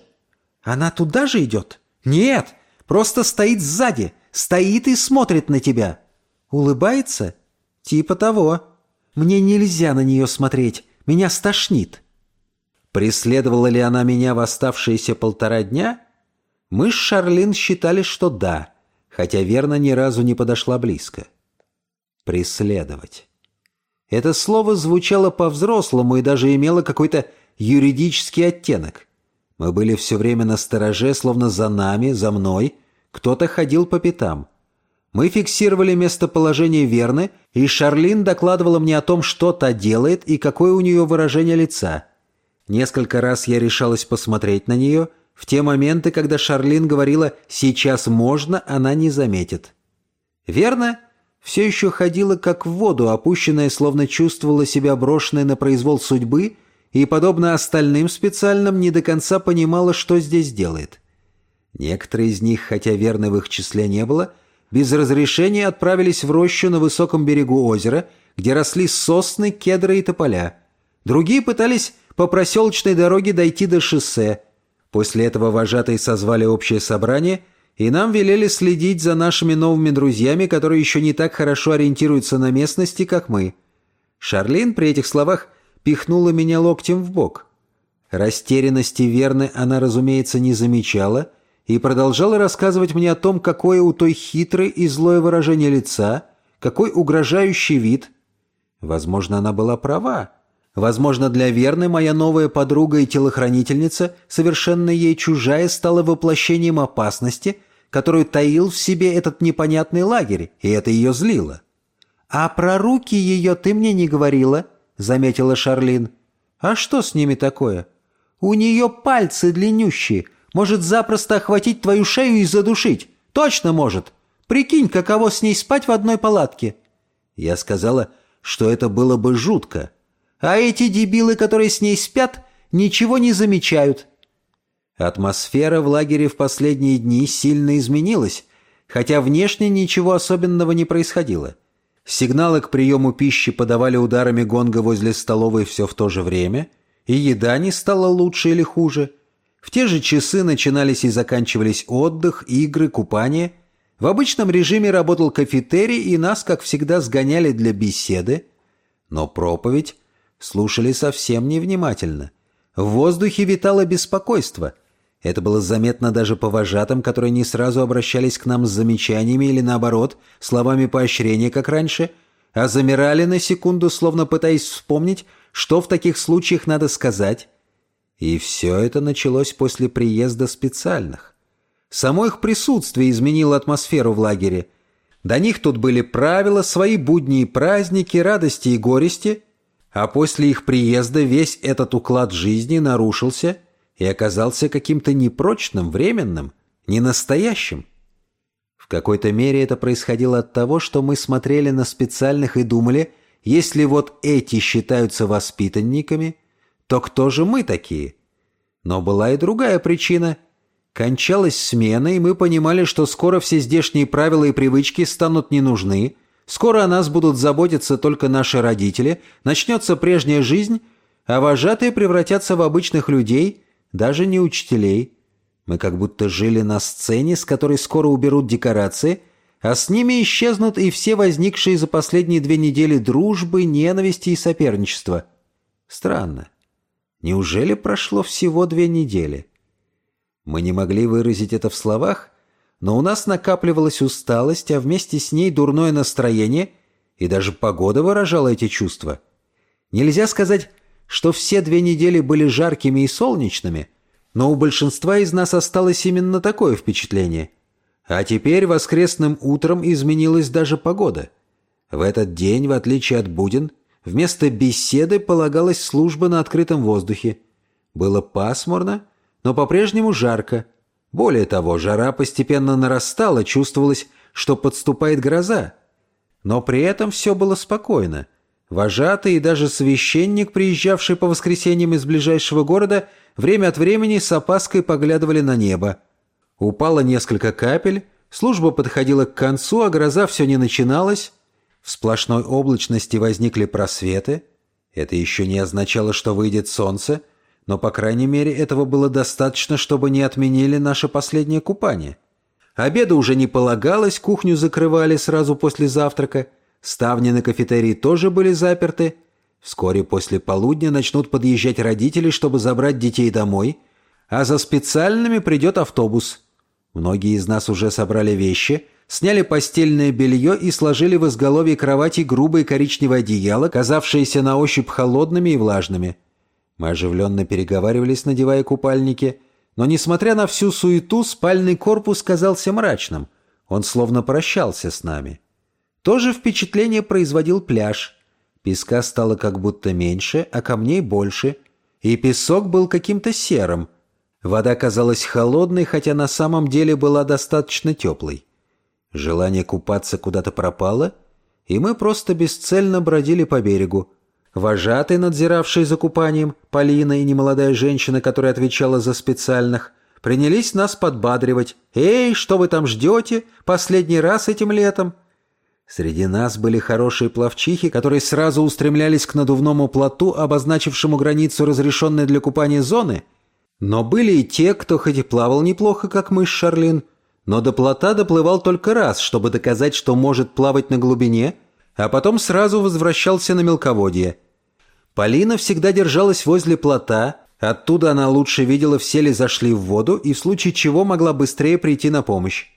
«Она туда же идет?» «Нет, просто стоит сзади, стоит и смотрит на тебя». «Улыбается?» «Типа того. Мне нельзя на нее смотреть, меня стошнит». Преследовала ли она меня в оставшиеся полтора дня? Мы с Шарлин считали, что да, хотя верно ни разу не подошла близко. Преследовать. Это слово звучало по-взрослому и даже имело какой-то юридический оттенок. Мы были все время на стороже, словно за нами, за мной. Кто-то ходил по пятам. Мы фиксировали местоположение Верны, и Шарлин докладывала мне о том, что та делает и какое у нее выражение лица. Несколько раз я решалась посмотреть на нее — в те моменты, когда Шарлин говорила «сейчас можно», она не заметит. Верно? Все еще ходила как в воду, опущенная, словно чувствовала себя брошенной на произвол судьбы и, подобно остальным специальным, не до конца понимала, что здесь делает. Некоторые из них, хотя верно в их числе не было, без разрешения отправились в рощу на высоком берегу озера, где росли сосны, кедры и тополя. Другие пытались по проселочной дороге дойти до шоссе – После этого вожатые созвали общее собрание, и нам велели следить за нашими новыми друзьями, которые еще не так хорошо ориентируются на местности, как мы. Шарлин при этих словах пихнула меня локтем в бок. Растерянности Верны она, разумеется, не замечала и продолжала рассказывать мне о том, какое у той хитрое и злое выражение лица, какой угрожающий вид. Возможно, она была права. Возможно, для Верны моя новая подруга и телохранительница, совершенно ей чужая, стала воплощением опасности, которую таил в себе этот непонятный лагерь, и это ее злило. «А про руки ее ты мне не говорила», — заметила Шарлин. «А что с ними такое?» «У нее пальцы длиннющие, может запросто охватить твою шею и задушить. Точно может. Прикинь, каково с ней спать в одной палатке». Я сказала, что это было бы жутко, а эти дебилы, которые с ней спят, ничего не замечают. Атмосфера в лагере в последние дни сильно изменилась, хотя внешне ничего особенного не происходило. Сигналы к приему пищи подавали ударами гонга возле столовой все в то же время, и еда не стала лучше или хуже. В те же часы начинались и заканчивались отдых, игры, купание. В обычном режиме работал кафетерий, и нас, как всегда, сгоняли для беседы. Но проповедь слушали совсем невнимательно. В воздухе витало беспокойство. Это было заметно даже по вожатым, которые не сразу обращались к нам с замечаниями или, наоборот, словами поощрения, как раньше, а замирали на секунду, словно пытаясь вспомнить, что в таких случаях надо сказать. И все это началось после приезда специальных. Само их присутствие изменило атмосферу в лагере. До них тут были правила, свои будни и праздники, радости и горести – а после их приезда весь этот уклад жизни нарушился и оказался каким-то непрочным, временным, ненастоящим. В какой-то мере это происходило от того, что мы смотрели на специальных и думали, если вот эти считаются воспитанниками, то кто же мы такие? Но была и другая причина. Кончалась смена, и мы понимали, что скоро все здешние правила и привычки станут не нужны, Скоро о нас будут заботиться только наши родители, начнется прежняя жизнь, а вожатые превратятся в обычных людей, даже не учителей. Мы как будто жили на сцене, с которой скоро уберут декорации, а с ними исчезнут и все возникшие за последние две недели дружбы, ненависти и соперничества. Странно. Неужели прошло всего две недели? Мы не могли выразить это в словах, но у нас накапливалась усталость, а вместе с ней дурное настроение, и даже погода выражала эти чувства. Нельзя сказать, что все две недели были жаркими и солнечными, но у большинства из нас осталось именно такое впечатление. А теперь воскресным утром изменилась даже погода. В этот день, в отличие от буден, вместо беседы полагалась служба на открытом воздухе. Было пасмурно, но по-прежнему жарко, более того, жара постепенно нарастала, чувствовалось, что подступает гроза. Но при этом все было спокойно. Вожатый и даже священник, приезжавший по воскресеньям из ближайшего города, время от времени с опаской поглядывали на небо. Упало несколько капель, служба подходила к концу, а гроза все не начиналась. В сплошной облачности возникли просветы. Это еще не означало, что выйдет солнце – но, по крайней мере, этого было достаточно, чтобы не отменили наше последнее купание. Обеда уже не полагалось, кухню закрывали сразу после завтрака, ставни на кафетерии тоже были заперты. Вскоре после полудня начнут подъезжать родители, чтобы забрать детей домой, а за специальными придет автобус. Многие из нас уже собрали вещи, сняли постельное белье и сложили в изголовье кровати грубые коричневые одеяла, казавшиеся на ощупь холодными и влажными. Мы оживленно переговаривались, надевая купальники, но, несмотря на всю суету, спальный корпус казался мрачным. Он словно прощался с нами. То же впечатление производил пляж. Песка стало как будто меньше, а камней больше. И песок был каким-то серым. Вода казалась холодной, хотя на самом деле была достаточно теплой. Желание купаться куда-то пропало, и мы просто бесцельно бродили по берегу. Вожатый, надзиравший за купанием, Полина и немолодая женщина, которая отвечала за специальных, принялись нас подбадривать. «Эй, что вы там ждете? Последний раз этим летом?» Среди нас были хорошие пловчихи, которые сразу устремлялись к надувному плоту, обозначившему границу разрешенной для купания зоны. Но были и те, кто хоть и плавал неплохо, как мы с Шарлин, но до плота доплывал только раз, чтобы доказать, что может плавать на глубине, а потом сразу возвращался на мелководье – Полина всегда держалась возле плота, Оттуда она лучше видела, все ли зашли в воду и в случае чего могла быстрее прийти на помощь.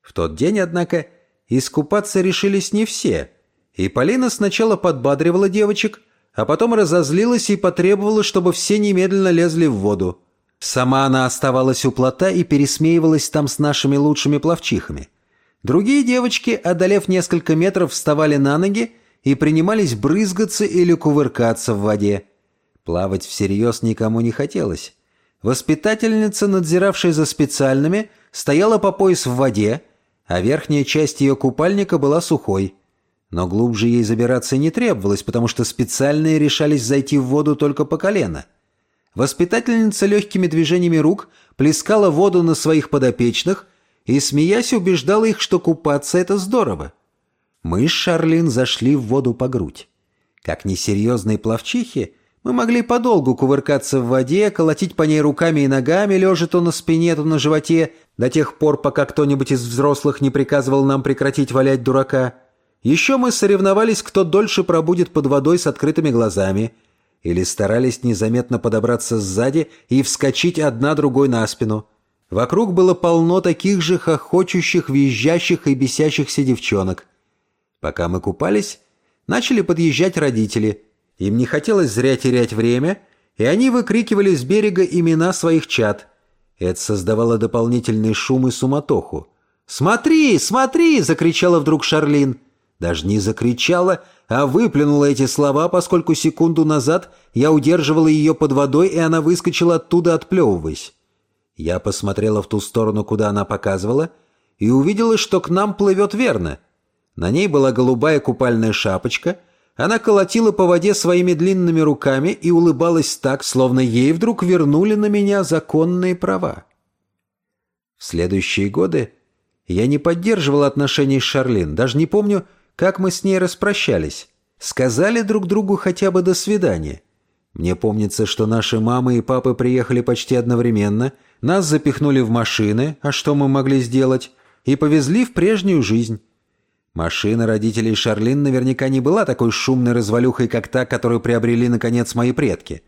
В тот день, однако, искупаться решились не все, и Полина сначала подбадривала девочек, а потом разозлилась и потребовала, чтобы все немедленно лезли в воду. Сама она оставалась у плота и пересмеивалась там с нашими лучшими пловчихами. Другие девочки, одолев несколько метров, вставали на ноги и принимались брызгаться или кувыркаться в воде. Плавать всерьез никому не хотелось. Воспитательница, надзиравшая за специальными, стояла по пояс в воде, а верхняя часть ее купальника была сухой. Но глубже ей забираться не требовалось, потому что специальные решались зайти в воду только по колено. Воспитательница легкими движениями рук плескала воду на своих подопечных и, смеясь, убеждала их, что купаться — это здорово. Мы с Шарлин зашли в воду по грудь. Как несерьезные пловчихи, мы могли подолгу кувыркаться в воде, колотить по ней руками и ногами, лежа то на спине, то на животе, до тех пор, пока кто-нибудь из взрослых не приказывал нам прекратить валять дурака. Еще мы соревновались, кто дольше пробудет под водой с открытыми глазами, или старались незаметно подобраться сзади и вскочить одна другой на спину. Вокруг было полно таких же хохочущих, визжащих и бесящихся девчонок. Пока мы купались, начали подъезжать родители – им не хотелось зря терять время, и они выкрикивали с берега имена своих чад. Это создавало дополнительный шум и суматоху. «Смотри, смотри!» — закричала вдруг Шарлин. Даже не закричала, а выплюнула эти слова, поскольку секунду назад я удерживала ее под водой, и она выскочила оттуда, отплевываясь. Я посмотрела в ту сторону, куда она показывала, и увидела, что к нам плывет верно. На ней была голубая купальная шапочка — она колотила по воде своими длинными руками и улыбалась так, словно ей вдруг вернули на меня законные права. В следующие годы я не поддерживал отношений с Шарлин, даже не помню, как мы с ней распрощались. Сказали друг другу хотя бы «до свидания». Мне помнится, что наши мамы и папы приехали почти одновременно, нас запихнули в машины, а что мы могли сделать, и повезли в прежнюю жизнь. Машина родителей Шарлин наверняка не была такой шумной развалюхой, как та, которую приобрели, наконец, мои предки.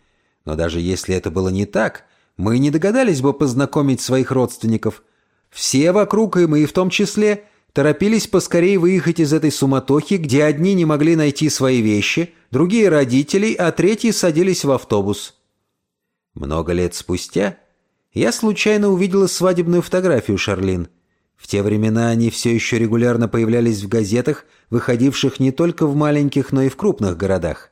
Но даже если это было не так, мы не догадались бы познакомить своих родственников. Все вокруг, и мы в том числе, торопились поскорее выехать из этой суматохи, где одни не могли найти свои вещи, другие — родителей, а третьи садились в автобус. Много лет спустя я случайно увидела свадебную фотографию Шарлин — в те времена они все еще регулярно появлялись в газетах, выходивших не только в маленьких, но и в крупных городах.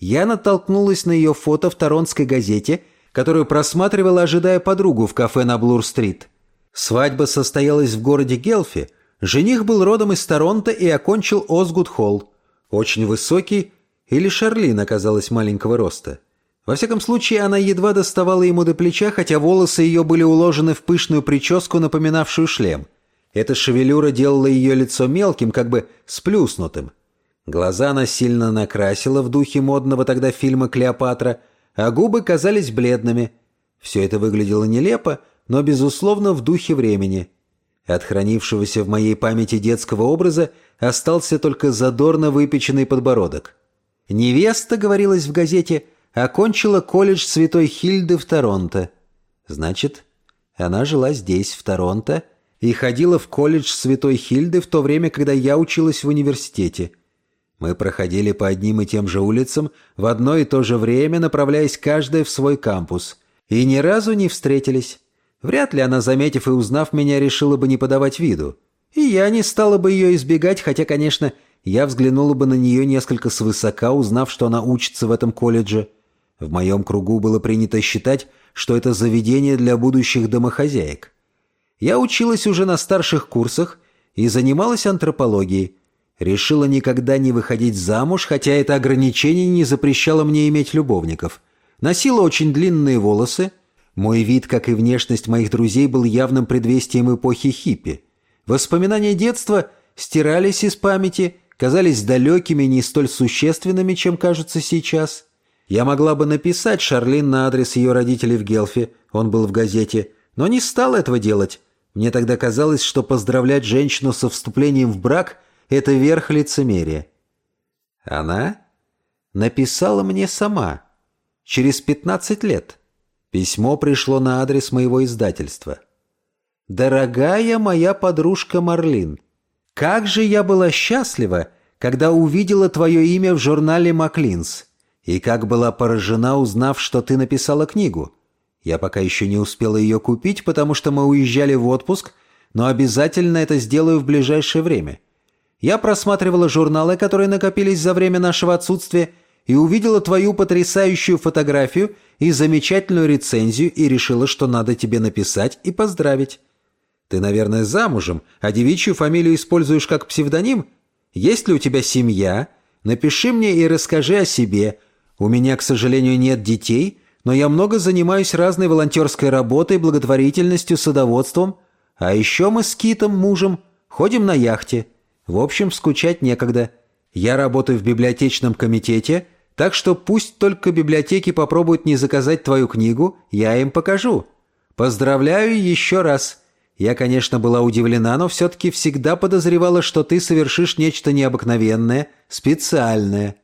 Я натолкнулась на ее фото в Торонской газете, которую просматривала, ожидая подругу в кафе на Блур-стрит. Свадьба состоялась в городе Гелфи. Жених был родом из Торонто и окончил Озгуд-холл. Очень высокий, или Шарлин оказалась маленького роста. Во всяком случае, она едва доставала ему до плеча, хотя волосы ее были уложены в пышную прическу, напоминавшую шлем. Эта шевелюра делала ее лицо мелким, как бы сплюснутым. Глаза она сильно накрасила в духе модного тогда фильма «Клеопатра», а губы казались бледными. Все это выглядело нелепо, но, безусловно, в духе времени. От хранившегося в моей памяти детского образа остался только задорно выпеченный подбородок. Невеста, говорилось в газете, окончила колледж Святой Хильды в Торонто. Значит, она жила здесь, в Торонто, и ходила в колледж Святой Хильды в то время, когда я училась в университете. Мы проходили по одним и тем же улицам в одно и то же время, направляясь каждая в свой кампус. И ни разу не встретились. Вряд ли она, заметив и узнав меня, решила бы не подавать виду. И я не стала бы ее избегать, хотя, конечно, я взглянула бы на нее несколько свысока, узнав, что она учится в этом колледже. В моем кругу было принято считать, что это заведение для будущих домохозяек. Я училась уже на старших курсах и занималась антропологией. Решила никогда не выходить замуж, хотя это ограничение не запрещало мне иметь любовников. Носила очень длинные волосы. Мой вид, как и внешность моих друзей, был явным предвестием эпохи хиппи. Воспоминания детства стирались из памяти, казались далекими, не столь существенными, чем кажутся сейчас. Я могла бы написать Шарлин на адрес ее родителей в Гелфе, он был в газете, но не стал этого делать. Мне тогда казалось, что поздравлять женщину со вступлением в брак – это верх лицемерия. Она написала мне сама, через 15 лет. Письмо пришло на адрес моего издательства. «Дорогая моя подружка Марлин, как же я была счастлива, когда увидела твое имя в журнале «Маклинс», и как была поражена, узнав, что ты написала книгу. Я пока еще не успела ее купить, потому что мы уезжали в отпуск, но обязательно это сделаю в ближайшее время. Я просматривала журналы, которые накопились за время нашего отсутствия, и увидела твою потрясающую фотографию и замечательную рецензию и решила, что надо тебе написать и поздравить. Ты, наверное, замужем, а девичью фамилию используешь как псевдоним? Есть ли у тебя семья? Напиши мне и расскажи о себе. У меня, к сожалению, нет детей, но я много занимаюсь разной волонтерской работой, благотворительностью, садоводством. А еще мы с Китом, мужем, ходим на яхте. В общем, скучать некогда. Я работаю в библиотечном комитете, так что пусть только библиотеки попробуют не заказать твою книгу, я им покажу. Поздравляю еще раз. Я, конечно, была удивлена, но все-таки всегда подозревала, что ты совершишь нечто необыкновенное, специальное.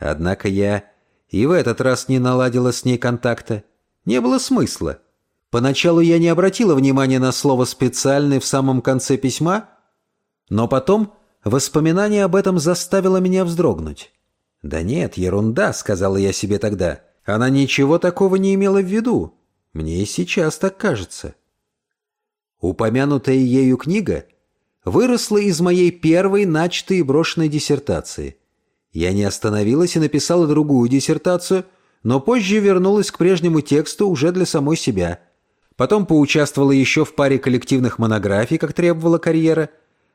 Однако я и в этот раз не наладила с ней контакта. Не было смысла. Поначалу я не обратила внимания на слово «специальный» в самом конце письма, но потом воспоминание об этом заставило меня вздрогнуть. «Да нет, ерунда», — сказала я себе тогда. «Она ничего такого не имела в виду. Мне и сейчас так кажется». Упомянутая ею книга выросла из моей первой начатой и брошенной диссертации. Я не остановилась и написала другую диссертацию, но позже вернулась к прежнему тексту уже для самой себя. Потом поучаствовала еще в паре коллективных монографий, как требовала карьера.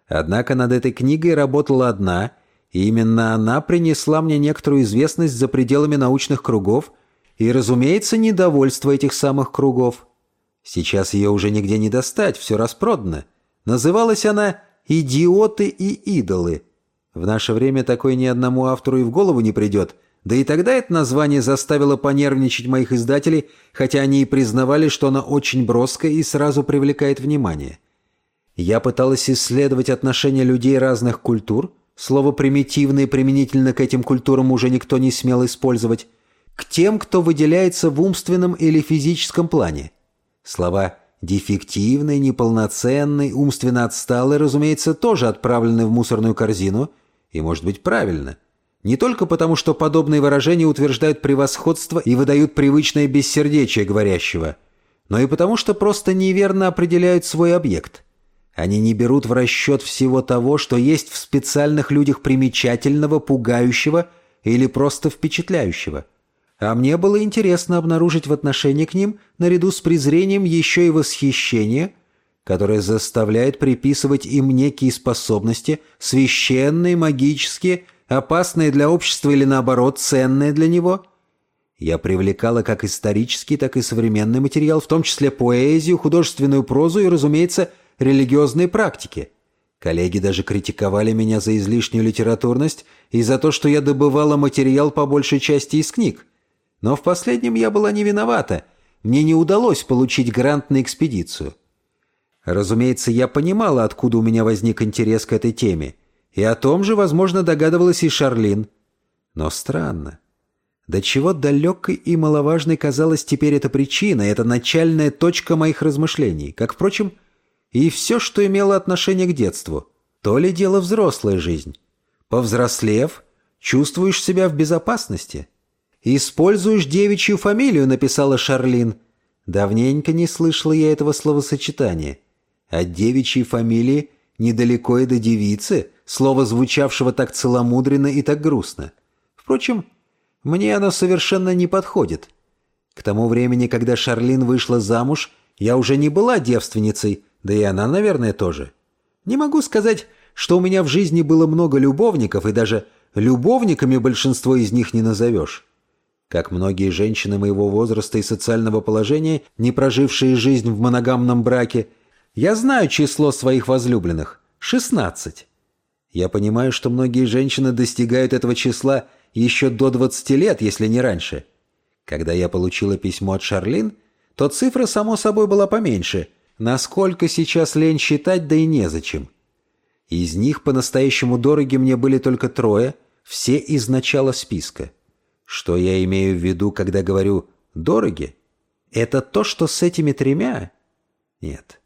Однако над этой книгой работала одна, и именно она принесла мне некоторую известность за пределами научных кругов и, разумеется, недовольство этих самых кругов. Сейчас ее уже нигде не достать, все распродано. Называлась она «Идиоты и идолы». В наше время такой ни одному автору и в голову не придет. Да и тогда это название заставило понервничать моих издателей, хотя они и признавали, что оно очень броское и сразу привлекает внимание. Я пыталась исследовать отношения людей разных культур, слово «примитивное» применительно к этим культурам уже никто не смел использовать, к тем, кто выделяется в умственном или физическом плане. Слова «дефективный», «неполноценный», «умственно отсталый», разумеется, тоже отправлены в мусорную корзину, и, может быть, правильно. Не только потому, что подобные выражения утверждают превосходство и выдают привычное бессердечие говорящего, но и потому, что просто неверно определяют свой объект. Они не берут в расчет всего того, что есть в специальных людях примечательного, пугающего или просто впечатляющего – а мне было интересно обнаружить в отношении к ним, наряду с презрением, еще и восхищение, которое заставляет приписывать им некие способности, священные, магические, опасные для общества или, наоборот, ценные для него. Я привлекала как исторический, так и современный материал, в том числе поэзию, художественную прозу и, разумеется, религиозные практики. Коллеги даже критиковали меня за излишнюю литературность и за то, что я добывала материал по большей части из книг. Но в последнем я была не виновата. Мне не удалось получить грант на экспедицию. Разумеется, я понимала, откуда у меня возник интерес к этой теме. И о том же, возможно, догадывалась и Шарлин. Но странно. До чего далекой и маловажной казалась теперь эта причина, эта начальная точка моих размышлений, как, впрочем, и все, что имело отношение к детству. То ли дело взрослая жизнь. Повзрослев, чувствуешь себя в безопасности – «Используешь девичью фамилию», — написала Шарлин. Давненько не слышала я этого словосочетания. От девичьей фамилии недалеко и до девицы, слово звучавшего так целомудренно и так грустно. Впрочем, мне оно совершенно не подходит. К тому времени, когда Шарлин вышла замуж, я уже не была девственницей, да и она, наверное, тоже. Не могу сказать, что у меня в жизни было много любовников, и даже любовниками большинство из них не назовешь. Как многие женщины моего возраста и социального положения, не прожившие жизнь в моногамном браке, я знаю число своих возлюбленных – 16. Я понимаю, что многие женщины достигают этого числа еще до 20 лет, если не раньше. Когда я получила письмо от Шарлин, то цифра, само собой, была поменьше. Насколько сейчас лень считать, да и незачем. Из них по-настоящему дороги мне были только трое, все из начала списка. Что я имею в виду, когда говорю «дороги»? Это то, что с этими тремя? Нет.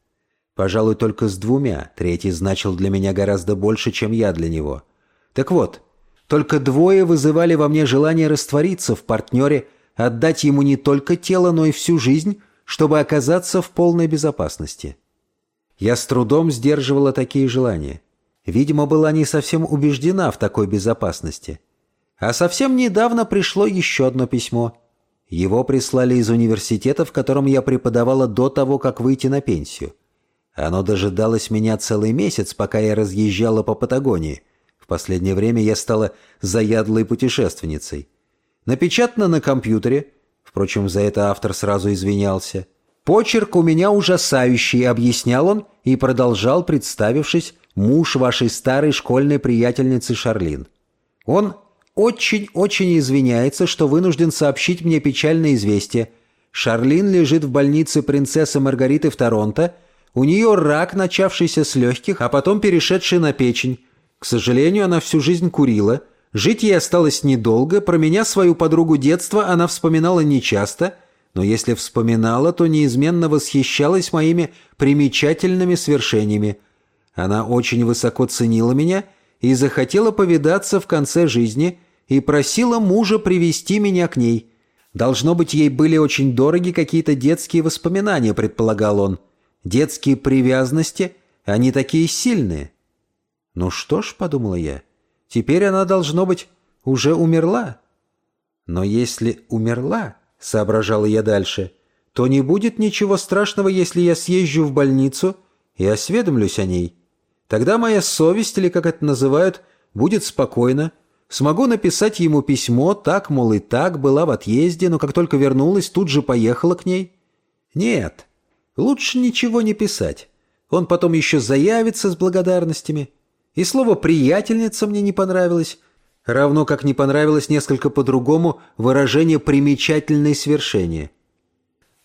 Пожалуй, только с двумя. Третий значил для меня гораздо больше, чем я для него. Так вот, только двое вызывали во мне желание раствориться в партнере, отдать ему не только тело, но и всю жизнь, чтобы оказаться в полной безопасности. Я с трудом сдерживала такие желания. Видимо, была не совсем убеждена в такой безопасности. А совсем недавно пришло еще одно письмо. Его прислали из университета, в котором я преподавала до того, как выйти на пенсию. Оно дожидалось меня целый месяц, пока я разъезжала по Патагонии. В последнее время я стала заядлой путешественницей. Напечатано на компьютере, впрочем, за это автор сразу извинялся. «Почерк у меня ужасающий», — объяснял он и продолжал, представившись, муж вашей старой школьной приятельницы Шарлин. Он очень-очень извиняется, что вынужден сообщить мне печальное известие. Шарлин лежит в больнице принцессы Маргариты в Торонто. У нее рак, начавшийся с легких, а потом перешедший на печень. К сожалению, она всю жизнь курила. Жить ей осталось недолго. Про меня, свою подругу детства, она вспоминала нечасто. Но если вспоминала, то неизменно восхищалась моими примечательными свершениями – она очень высоко ценила меня и захотела повидаться в конце жизни и просила мужа привести меня к ней. Должно быть, ей были очень дороги какие-то детские воспоминания, предполагал он. Детские привязанности, они такие сильные. Ну что ж, подумала я, теперь она, должно быть, уже умерла. Но если умерла, соображала я дальше, то не будет ничего страшного, если я съезжу в больницу и осведомлюсь о ней. Тогда моя совесть, или как это называют, будет спокойна. Смогу написать ему письмо, так, мол, и так, была в отъезде, но как только вернулась, тут же поехала к ней. Нет, лучше ничего не писать. Он потом еще заявится с благодарностями. И слово «приятельница» мне не понравилось, равно как не понравилось несколько по-другому выражение «примечательное свершение».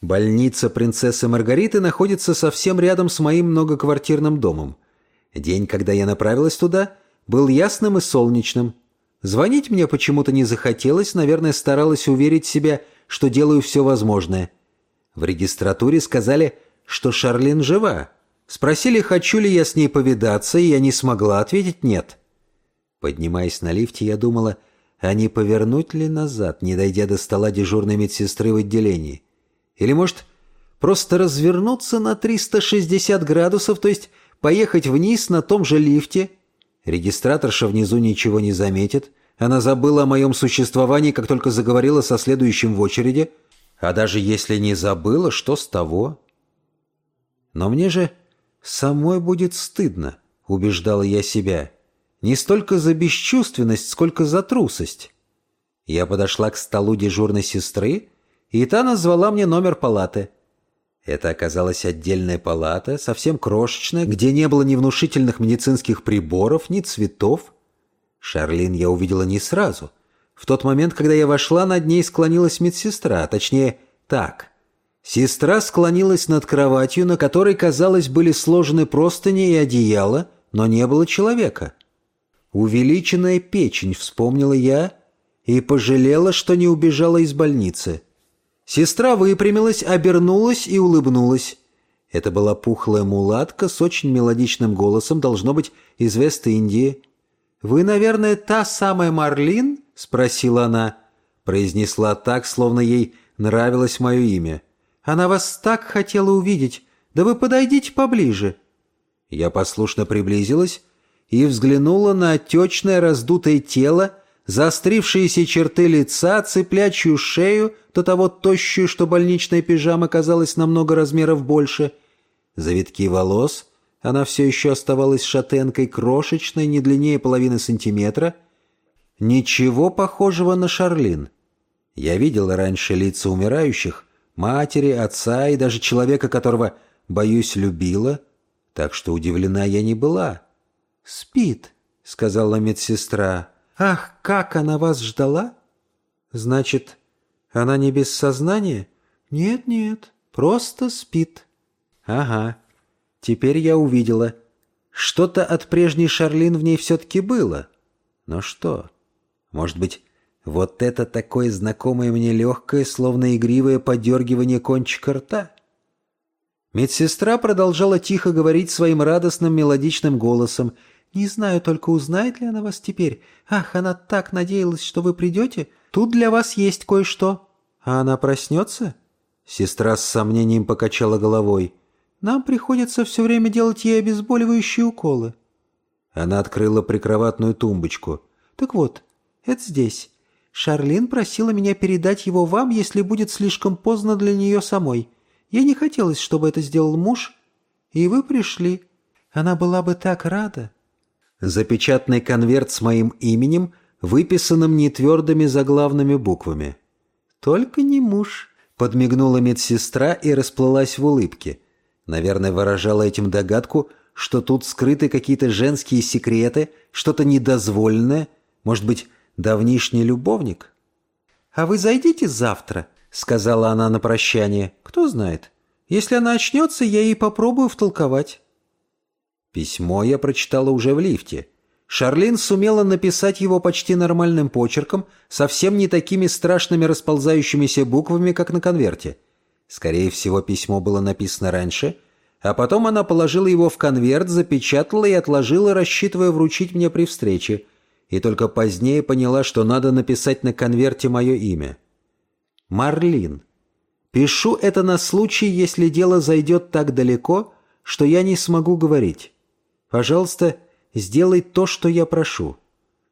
Больница принцессы Маргариты находится совсем рядом с моим многоквартирным домом. День, когда я направилась туда, был ясным и солнечным. Звонить мне почему-то не захотелось, наверное, старалась уверить себя, что делаю все возможное. В регистратуре сказали, что Шарлин жива. Спросили, хочу ли я с ней повидаться, и я не смогла ответить «нет». Поднимаясь на лифте, я думала, а не повернуть ли назад, не дойдя до стола дежурной медсестры в отделении? Или, может, просто развернуться на 360 градусов, то есть поехать вниз на том же лифте. Регистраторша внизу ничего не заметит. Она забыла о моем существовании, как только заговорила со следующим в очереди. А даже если не забыла, что с того? Но мне же самой будет стыдно, убеждала я себя. Не столько за бесчувственность, сколько за трусость. Я подошла к столу дежурной сестры, и та назвала мне номер палаты – это оказалась отдельная палата, совсем крошечная, где не было ни внушительных медицинских приборов, ни цветов. Шарлин я увидела не сразу. В тот момент, когда я вошла, над ней склонилась медсестра, точнее, так. Сестра склонилась над кроватью, на которой, казалось, были сложены простыни и одеяло, но не было человека. Увеличенная печень, вспомнила я, и пожалела, что не убежала из больницы. Сестра выпрямилась, обернулась и улыбнулась. Это была пухлая мулатка с очень мелодичным голосом, должно быть, из Вест-Индии. «Вы, наверное, та самая Марлин?» — спросила она. Произнесла так, словно ей нравилось мое имя. «Она вас так хотела увидеть. Да вы подойдите поближе». Я послушно приблизилась и взглянула на отечное раздутое тело, заострившиеся черты лица, цыплячью шею, до того тощую, что больничная пижама казалась намного размеров больше. Завитки волос, она все еще оставалась шатенкой, крошечной, не длиннее половины сантиметра. Ничего похожего на Шарлин. Я видела раньше лица умирающих, матери, отца и даже человека, которого, боюсь, любила, так что удивлена я не была. «Спит», — сказала медсестра. «Ах, как она вас ждала!» «Значит, она не без сознания?» «Нет-нет, просто спит». «Ага, теперь я увидела. Что-то от прежней Шарлин в ней все-таки было. Но что? Может быть, Вот это такое знакомое мне легкое, словно игривое подергивание кончика рта. Медсестра продолжала тихо говорить своим радостным мелодичным голосом. «Не знаю, только узнает ли она вас теперь. Ах, она так надеялась, что вы придете. Тут для вас есть кое-что. А она проснется?» Сестра с сомнением покачала головой. «Нам приходится все время делать ей обезболивающие уколы». Она открыла прикроватную тумбочку. «Так вот, это здесь. Шарлин просила меня передать его вам, если будет слишком поздно для нее самой. Ей не хотелось, чтобы это сделал муж, и вы пришли. Она была бы так рада». Запечатанный конверт с моим именем, выписанным нетвердыми заглавными буквами. «Только не муж», — подмигнула медсестра и расплылась в улыбке. Наверное, выражала этим догадку, что тут скрыты какие-то женские секреты, что-то недозволенное, может быть, давнишний любовник? «А вы зайдите завтра», — сказала она на прощание. «Кто знает. Если она очнется, я ей попробую втолковать». Письмо я прочитала уже в лифте. Шарлин сумела написать его почти нормальным почерком, совсем не такими страшными расползающимися буквами, как на конверте. Скорее всего, письмо было написано раньше, а потом она положила его в конверт, запечатала и отложила, рассчитывая вручить мне при встрече — и только позднее поняла, что надо написать на конверте мое имя. Марлин. Пишу это на случай, если дело зайдет так далеко, что я не смогу говорить. Пожалуйста, сделай то, что я прошу.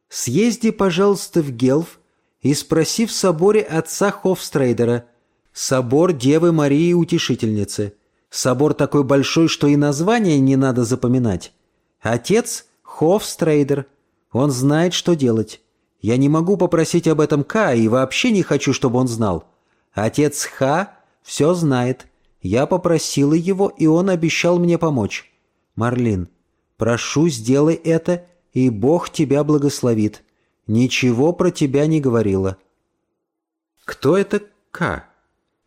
Съезди, пожалуйста, в Гелф и спроси в соборе отца Хофстрейдера. Собор Девы Марии Утешительницы. Собор такой большой, что и название не надо запоминать. Отец Хофстрейдер – он знает, что делать. Я не могу попросить об этом Ка и вообще не хочу, чтобы он знал. Отец Ха все знает. Я попросила его, и он обещал мне помочь. Марлин, прошу, сделай это, и Бог тебя благословит. Ничего про тебя не говорила. Кто это К?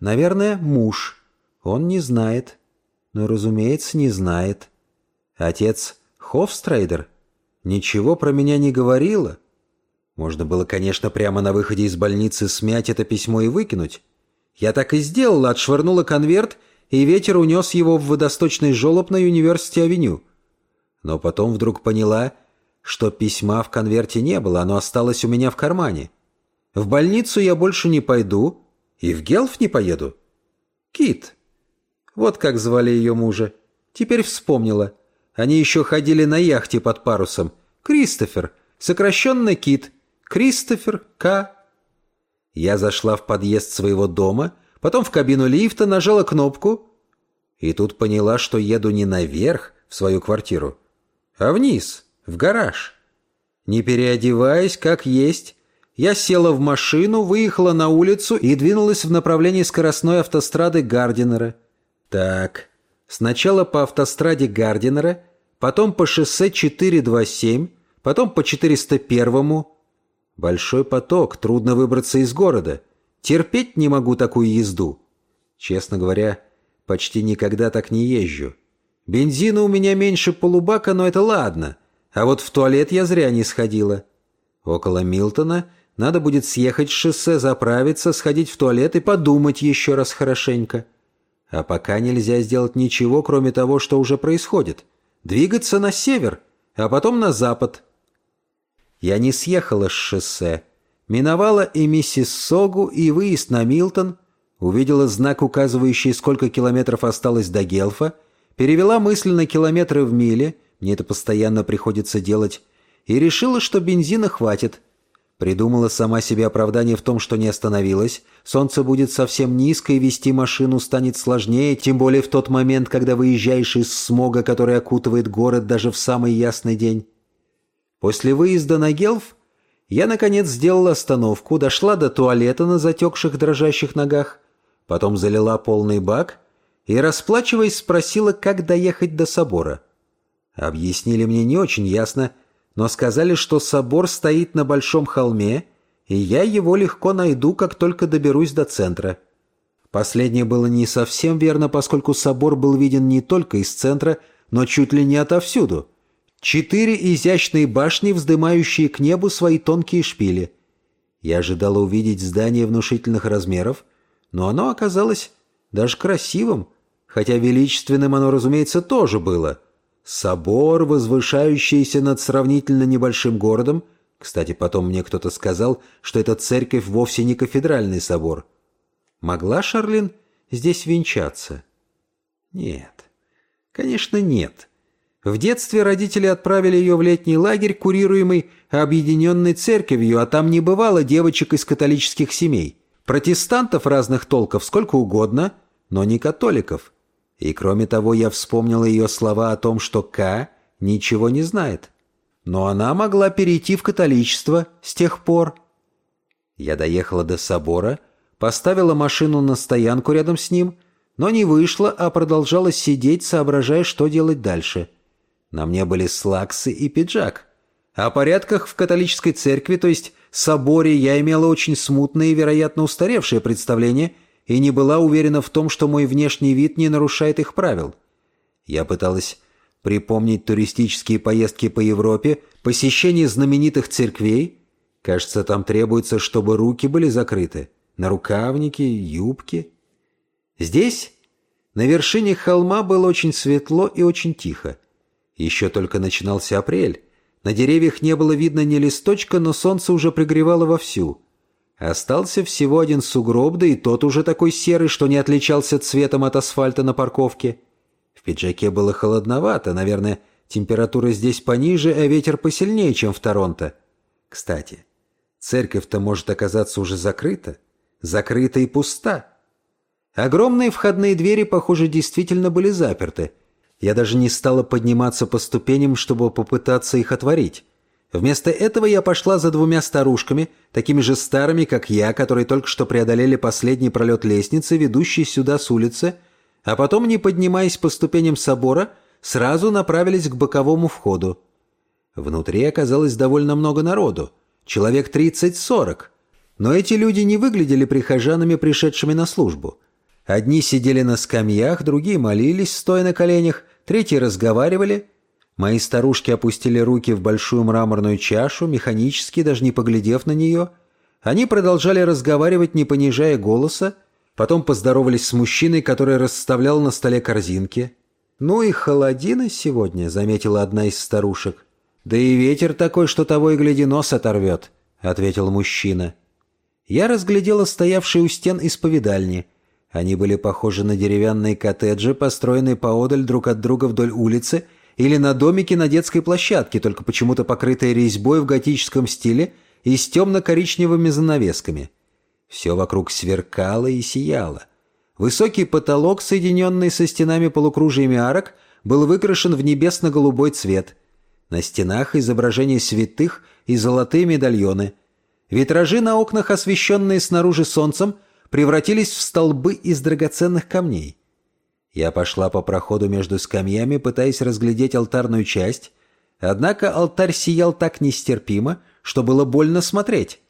Наверное, муж. Он не знает. Но, разумеется, не знает. Отец Хофстрейдер? Ничего про меня не говорила. Можно было, конечно, прямо на выходе из больницы смять это письмо и выкинуть. Я так и сделала, отшвырнула конверт, и ветер унес его в водосточный желоб на Университи-авеню. Но потом вдруг поняла, что письма в конверте не было, оно осталось у меня в кармане. В больницу я больше не пойду, и в Гелф не поеду. Кит. Вот как звали ее мужа. Теперь вспомнила. Они еще ходили на яхте под парусом. Кристофер, сокращенно Кит. Кристофер К. Я зашла в подъезд своего дома, потом в кабину лифта, нажала кнопку. И тут поняла, что еду не наверх, в свою квартиру, а вниз, в гараж. Не переодеваясь, как есть, я села в машину, выехала на улицу и двинулась в направлении скоростной автострады Гардинера. Так, Сначала по автостраде Гардинера, потом по шоссе 427, потом по 401-му. Большой поток, трудно выбраться из города. Терпеть не могу такую езду. Честно говоря, почти никогда так не езжу. Бензина у меня меньше полубака, но это ладно. А вот в туалет я зря не сходила. Около Милтона надо будет съехать с шоссе, заправиться, сходить в туалет и подумать еще раз хорошенько. А пока нельзя сделать ничего, кроме того, что уже происходит. Двигаться на север, а потом на запад. Я не съехала с шоссе. Миновала и миссис Согу, и выезд на Милтон. Увидела знак, указывающий, сколько километров осталось до Гелфа. Перевела мысль на километры в миле. Мне это постоянно приходится делать. И решила, что бензина хватит. Придумала сама себе оправдание в том, что не остановилась. Солнце будет совсем низко, и вести машину станет сложнее, тем более в тот момент, когда выезжаешь из смога, который окутывает город даже в самый ясный день. После выезда на Гелф я, наконец, сделала остановку, дошла до туалета на затекших дрожащих ногах, потом залила полный бак и, расплачиваясь, спросила, как доехать до собора. Объяснили мне не очень ясно, но сказали, что собор стоит на большом холме, и я его легко найду, как только доберусь до центра. Последнее было не совсем верно, поскольку собор был виден не только из центра, но чуть ли не отовсюду. Четыре изящные башни, вздымающие к небу свои тонкие шпили. Я ожидала увидеть здание внушительных размеров, но оно оказалось даже красивым, хотя величественным оно, разумеется, тоже было. Собор, возвышающийся над сравнительно небольшим городом, кстати, потом мне кто-то сказал, что эта церковь вовсе не кафедральный собор. Могла Шарлин здесь венчаться? Нет. Конечно, нет. В детстве родители отправили ее в летний лагерь, курируемый объединенной церковью, а там не бывало девочек из католических семей. Протестантов разных толков сколько угодно, но не католиков. И кроме того, я вспомнил ее слова о том, что К ничего не знает. Но она могла перейти в католичество с тех пор. Я доехала до собора, поставила машину на стоянку рядом с ним, но не вышла, а продолжала сидеть, соображая, что делать дальше – на мне были слаксы и пиджак. О порядках в католической церкви, то есть соборе, я имела очень смутное и, вероятно, устаревшее представление и не была уверена в том, что мой внешний вид не нарушает их правил. Я пыталась припомнить туристические поездки по Европе, посещение знаменитых церквей. Кажется, там требуется, чтобы руки были закрыты, на рукавники, юбки. Здесь, на вершине холма, было очень светло и очень тихо. Еще только начинался апрель. На деревьях не было видно ни листочка, но солнце уже пригревало вовсю. Остался всего один сугроб, да и тот уже такой серый, что не отличался цветом от асфальта на парковке. В пиджаке было холодновато, наверное, температура здесь пониже, а ветер посильнее, чем в Торонто. Кстати, церковь-то может оказаться уже закрыта. Закрыта и пуста. Огромные входные двери, похоже, действительно были заперты — я даже не стала подниматься по ступеням, чтобы попытаться их отворить. Вместо этого я пошла за двумя старушками, такими же старыми, как я, которые только что преодолели последний пролет лестницы, ведущей сюда с улицы, а потом, не поднимаясь по ступеням собора, сразу направились к боковому входу. Внутри оказалось довольно много народу, человек 30-40, но эти люди не выглядели прихожанами, пришедшими на службу. Одни сидели на скамьях, другие молились, стоя на коленях, третьи разговаривали. Мои старушки опустили руки в большую мраморную чашу, механически, даже не поглядев на нее. Они продолжали разговаривать, не понижая голоса, потом поздоровались с мужчиной, который расставлял на столе корзинки. «Ну и холодина сегодня», — заметила одна из старушек. «Да и ветер такой, что того и гляди нос оторвет», — ответил мужчина. Я разглядела стоявшие у стен исповедальни — они были похожи на деревянные коттеджи, построенные поодаль друг от друга вдоль улицы, или на домики на детской площадке, только почему-то покрытые резьбой в готическом стиле и с темно-коричневыми занавесками. Все вокруг сверкало и сияло. Высокий потолок, соединенный со стенами полукружиями арок, был выкрашен в небесно-голубой цвет. На стенах изображения святых и золотые медальоны. Витражи на окнах, освещенные снаружи солнцем, превратились в столбы из драгоценных камней. Я пошла по проходу между скамьями, пытаясь разглядеть алтарную часть, однако алтарь сиял так нестерпимо, что было больно смотреть.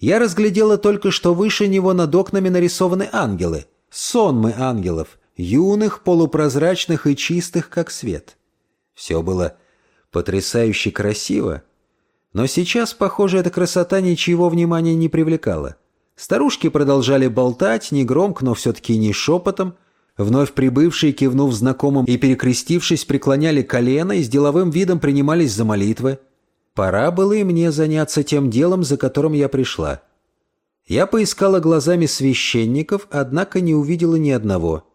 Я разглядела только, что выше него над окнами нарисованы ангелы, сонмы ангелов, юных, полупрозрачных и чистых, как свет. Все было потрясающе красиво, но сейчас, похоже, эта красота ничего внимания не привлекала. Старушки продолжали болтать, не громко, но все-таки не шепотом. Вновь прибывшие, кивнув знакомым и перекрестившись, преклоняли колено и с деловым видом принимались за молитвы. Пора было и мне заняться тем делом, за которым я пришла. Я поискала глазами священников, однако не увидела ни одного.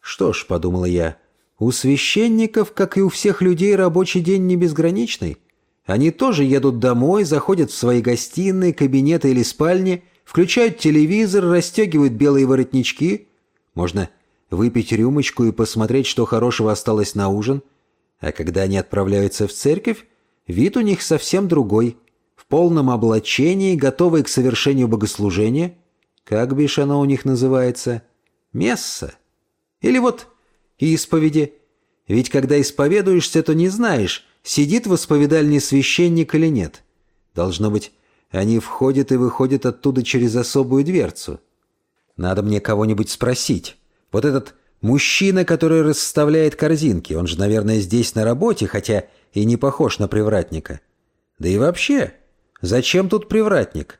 «Что ж», — подумала я, — «у священников, как и у всех людей, рабочий день не безграничный. Они тоже едут домой, заходят в свои гостиные, кабинеты или спальни — включают телевизор, расстегивают белые воротнички. Можно выпить рюмочку и посмотреть, что хорошего осталось на ужин. А когда они отправляются в церковь, вид у них совсем другой. В полном облачении, готовый к совершению богослужения. Как бишь оно у них называется? Месса. Или вот исповеди. Ведь когда исповедуешься, то не знаешь, сидит в исповедальне священник или нет. Должно быть, они входят и выходят оттуда через особую дверцу. Надо мне кого-нибудь спросить. Вот этот мужчина, который расставляет корзинки, он же, наверное, здесь на работе, хотя и не похож на привратника. Да и вообще, зачем тут привратник?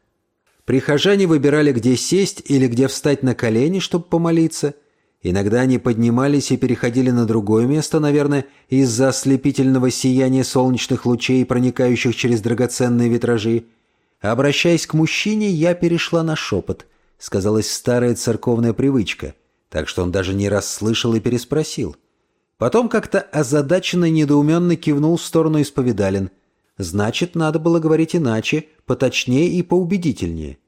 Прихожане выбирали, где сесть или где встать на колени, чтобы помолиться. Иногда они поднимались и переходили на другое место, наверное, из-за ослепительного сияния солнечных лучей, проникающих через драгоценные витражи. Обращаясь к мужчине, я перешла на шепот. Сказалась старая церковная привычка, так что он даже не раз слышал и переспросил. Потом как-то озадаченно недоуменно кивнул в сторону исповедалин – Значит, надо было говорить иначе, поточнее и поубедительнее.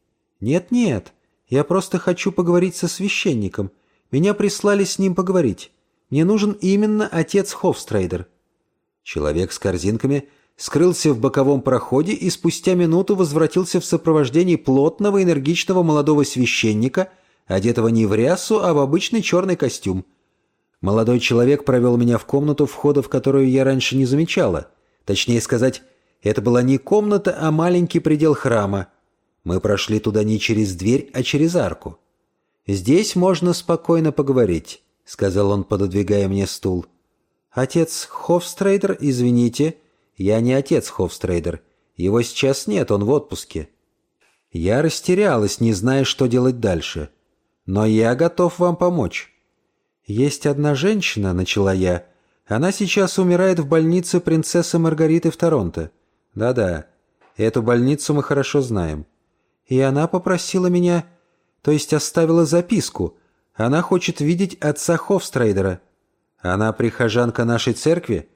Нет-нет, я просто хочу поговорить со священником. Меня прислали с ним поговорить. Мне нужен именно отец Хофстрейдер. Человек с корзинками скрылся в боковом проходе и спустя минуту возвратился в сопровождении плотного энергичного молодого священника, одетого не в рясу, а в обычный черный костюм. Молодой человек провел меня в комнату, входа в которую я раньше не замечала. Точнее сказать, это была не комната, а маленький предел храма. Мы прошли туда не через дверь, а через арку. «Здесь можно спокойно поговорить», — сказал он, пододвигая мне стул. «Отец Хофстрейдер, извините, я не отец Хофстрейдер. Его сейчас нет, он в отпуске». Я растерялась, не зная, что делать дальше. «Но я готов вам помочь». «Есть одна женщина», — начала я. «Она сейчас умирает в больнице принцессы Маргариты в Торонто. Да-да, эту больницу мы хорошо знаем. И она попросила меня, то есть оставила записку. Она хочет видеть отца Хофстрейдера. Она прихожанка нашей церкви?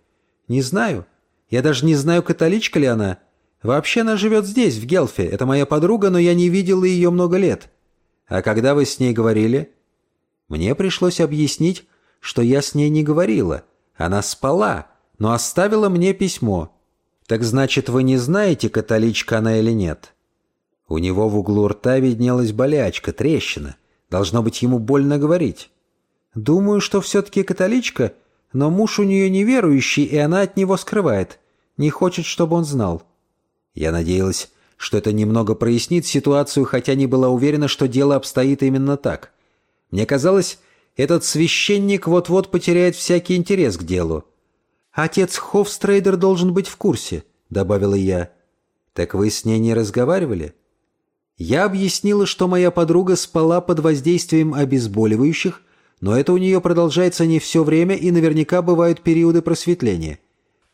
Не знаю. Я даже не знаю, католичка ли она. Вообще она живет здесь, в Гелфе. Это моя подруга, но я не видел ее много лет. А когда вы с ней говорили? Мне пришлось объяснить, что я с ней не говорила. Она спала, но оставила мне письмо. «Так значит, вы не знаете, католичка она или нет?» У него в углу рта виднелась болячка, трещина. Должно быть, ему больно говорить. «Думаю, что все-таки католичка, но муж у нее неверующий, и она от него скрывает. Не хочет, чтобы он знал». Я надеялась, что это немного прояснит ситуацию, хотя не была уверена, что дело обстоит именно так. Мне казалось, этот священник вот-вот потеряет всякий интерес к делу. «Отец Хофстрейдер должен быть в курсе», — добавила я. «Так вы с ней не разговаривали?» Я объяснила, что моя подруга спала под воздействием обезболивающих, но это у нее продолжается не все время и наверняка бывают периоды просветления.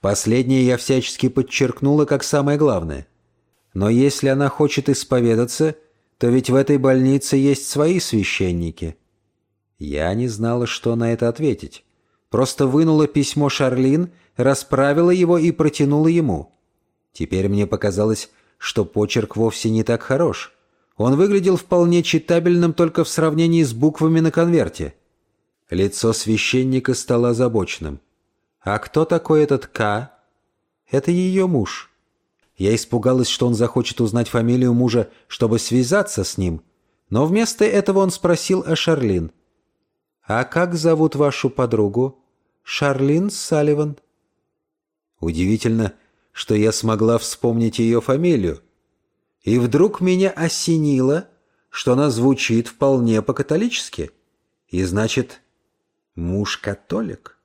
Последнее я всячески подчеркнула как самое главное. Но если она хочет исповедаться, то ведь в этой больнице есть свои священники. Я не знала, что на это ответить. Просто вынула письмо Шарлин, расправила его и протянула ему. Теперь мне показалось, что почерк вовсе не так хорош. Он выглядел вполне читабельным только в сравнении с буквами на конверте. Лицо священника стало озабоченным. «А кто такой этот К?» «Это ее муж». Я испугалась, что он захочет узнать фамилию мужа, чтобы связаться с ним, но вместо этого он спросил о Шарлин. «А как зовут вашу подругу?» «Шарлин Салливан». Удивительно, что я смогла вспомнить ее фамилию. И вдруг меня осенило, что она звучит вполне по-католически. И значит, муж католик.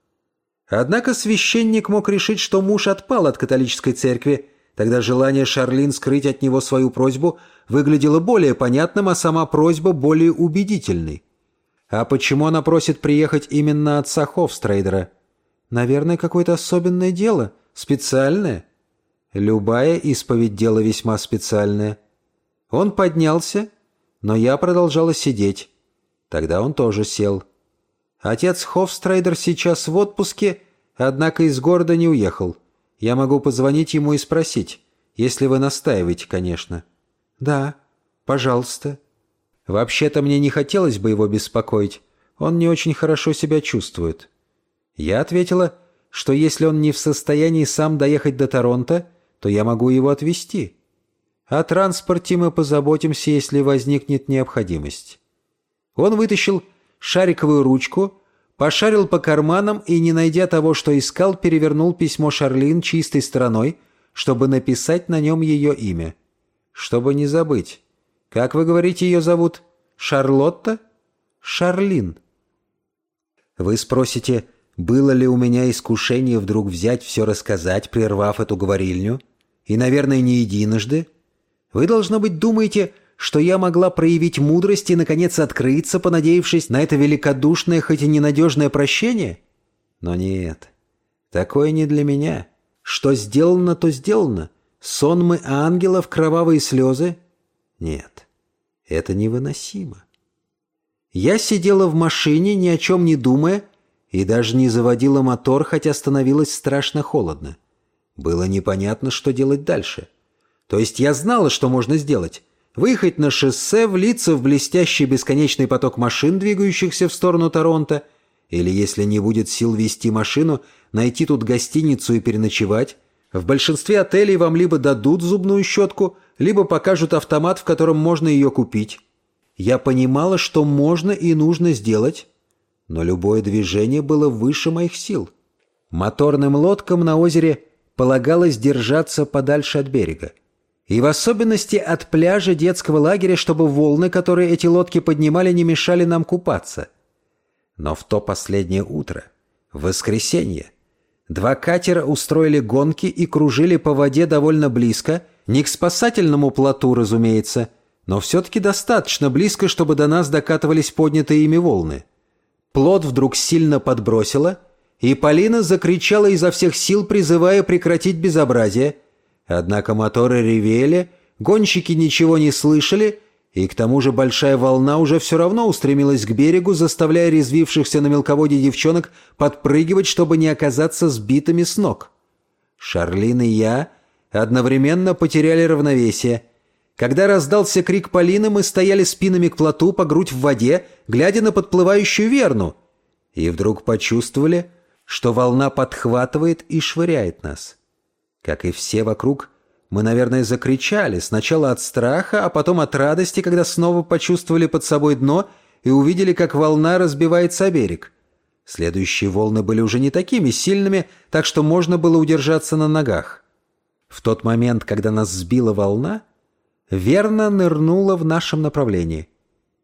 Однако священник мог решить, что муж отпал от католической церкви, Тогда желание Шарлин скрыть от него свою просьбу выглядело более понятным, а сама просьба более убедительной. А почему она просит приехать именно отца Хофстрейдера? Наверное, какое-то особенное дело, специальное. Любая исповедь – дело весьма специальное. Он поднялся, но я продолжала сидеть. Тогда он тоже сел. Отец Хофстрейдер сейчас в отпуске, однако из города не уехал. Я могу позвонить ему и спросить, если вы настаиваете, конечно. «Да, пожалуйста», Вообще-то мне не хотелось бы его беспокоить. Он не очень хорошо себя чувствует. Я ответила, что если он не в состоянии сам доехать до Торонто, то я могу его отвезти. О транспорте мы позаботимся, если возникнет необходимость. Он вытащил шариковую ручку, пошарил по карманам и, не найдя того, что искал, перевернул письмо Шарлин чистой стороной, чтобы написать на нем ее имя. Чтобы не забыть. Как вы говорите, ее зовут? Шарлотта? Шарлин. Вы спросите, было ли у меня искушение вдруг взять все рассказать, прервав эту говорильню? И, наверное, не единожды. Вы, должно быть, думаете, что я могла проявить мудрость и, наконец, открыться, понадеявшись на это великодушное, хоть и ненадежное прощение? Но нет, такое не для меня. Что сделано, то сделано. Сонмы ангелов, кровавые слезы? Нет, это невыносимо. Я сидела в машине, ни о чем не думая, и даже не заводила мотор, хотя становилось страшно холодно. Было непонятно, что делать дальше. То есть я знала, что можно сделать. Выехать на шоссе, влиться в блестящий бесконечный поток машин, двигающихся в сторону Торонто, или, если не будет сил вести машину, найти тут гостиницу и переночевать. В большинстве отелей вам либо дадут зубную щетку, либо покажут автомат, в котором можно ее купить. Я понимала, что можно и нужно сделать, но любое движение было выше моих сил. Моторным лодкам на озере полагалось держаться подальше от берега. И в особенности от пляжа детского лагеря, чтобы волны, которые эти лодки поднимали, не мешали нам купаться. Но в то последнее утро, в воскресенье, два катера устроили гонки и кружили по воде довольно близко, не к спасательному плоту, разумеется, но все-таки достаточно близко, чтобы до нас докатывались поднятые ими волны. Плот вдруг сильно подбросило, и Полина закричала изо всех сил, призывая прекратить безобразие. Однако моторы ревели, гонщики ничего не слышали, и к тому же большая волна уже все равно устремилась к берегу, заставляя резвившихся на мелководье девчонок подпрыгивать, чтобы не оказаться сбитыми с ног. Шарлин и я одновременно потеряли равновесие – когда раздался крик Полины, мы стояли спинами к плоту по грудь в воде, глядя на подплывающую верну. И вдруг почувствовали, что волна подхватывает и швыряет нас. Как и все вокруг, мы, наверное, закричали, сначала от страха, а потом от радости, когда снова почувствовали под собой дно и увидели, как волна разбивается о берег. Следующие волны были уже не такими сильными, так что можно было удержаться на ногах. В тот момент, когда нас сбила волна, верно нырнула в нашем направлении.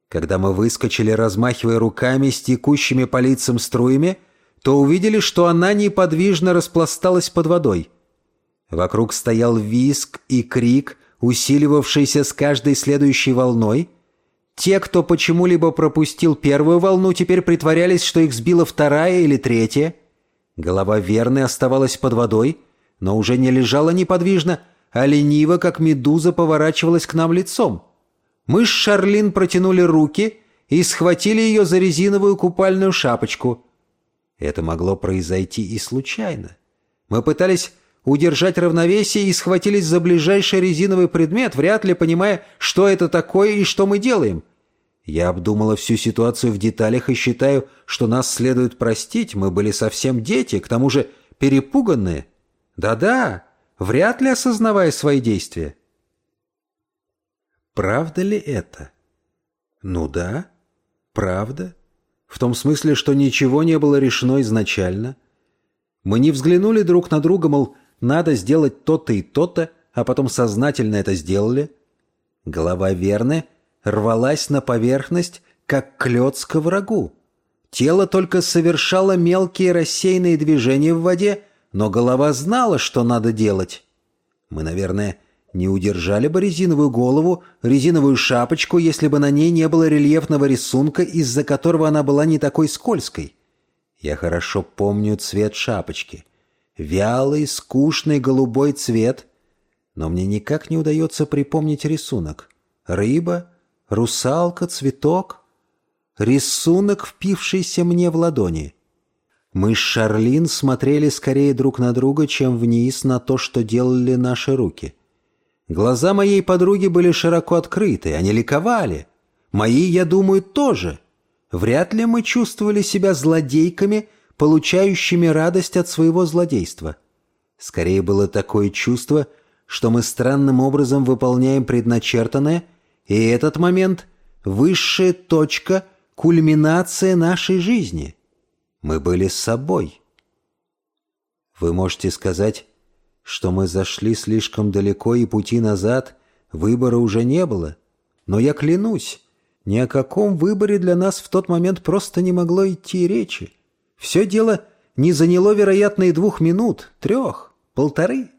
Когда мы выскочили, размахивая руками с текущими по лицам струями, то увидели, что она неподвижно распласталась под водой. Вокруг стоял виск и крик, усиливавшийся с каждой следующей волной. Те, кто почему-либо пропустил первую волну, теперь притворялись, что их сбила вторая или третья. Голова верной оставалась под водой, но уже не лежала неподвижно, а лениво, как медуза, поворачивалась к нам лицом. Мы с Шарлин протянули руки и схватили ее за резиновую купальную шапочку. Это могло произойти и случайно. Мы пытались удержать равновесие и схватились за ближайший резиновый предмет, вряд ли понимая, что это такое и что мы делаем. Я обдумала всю ситуацию в деталях и считаю, что нас следует простить, мы были совсем дети, к тому же перепуганные. Да-да, вряд ли осознавая свои действия. Правда ли это? Ну да, правда. В том смысле, что ничего не было решено изначально. Мы не взглянули друг на друга, мол, надо сделать то-то и то-то, а потом сознательно это сделали. Голова Верны рвалась на поверхность, как клёц к врагу. Тело только совершало мелкие рассеянные движения в воде, но голова знала, что надо делать. Мы, наверное, не удержали бы резиновую голову, резиновую шапочку, если бы на ней не было рельефного рисунка, из-за которого она была не такой скользкой. Я хорошо помню цвет шапочки. Вялый, скучный голубой цвет. Но мне никак не удается припомнить рисунок. Рыба, русалка, цветок. Рисунок, впившийся мне в ладони. Мы с Шарлин смотрели скорее друг на друга, чем вниз на то, что делали наши руки. Глаза моей подруги были широко открыты, они ликовали. Мои, я думаю, тоже. Вряд ли мы чувствовали себя злодейками, получающими радость от своего злодейства. Скорее было такое чувство, что мы странным образом выполняем предначертанное, и этот момент — высшая точка, кульминация нашей жизни. Мы были с собой. Вы можете сказать, что мы зашли слишком далеко и пути назад, выбора уже не было. Но я клянусь, ни о каком выборе для нас в тот момент просто не могло идти речи. Все дело не заняло, вероятно, и двух минут, трех, полторы.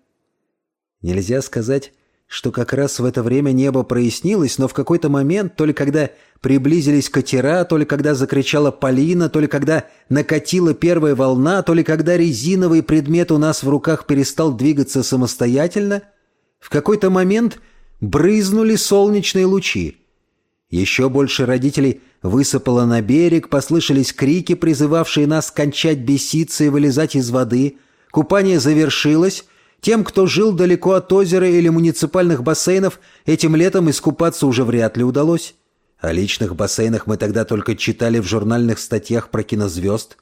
Нельзя сказать, что как раз в это время небо прояснилось, но в какой-то момент, то ли когда приблизились катера, то ли когда закричала Полина, то ли когда накатила первая волна, то ли когда резиновый предмет у нас в руках перестал двигаться самостоятельно, в какой-то момент брызнули солнечные лучи. Еще больше родителей высыпало на берег, послышались крики, призывавшие нас кончать беситься и вылезать из воды. Купание завершилось. Тем, кто жил далеко от озера или муниципальных бассейнов, этим летом искупаться уже вряд ли удалось. О личных бассейнах мы тогда только читали в журнальных статьях про кинозвезд.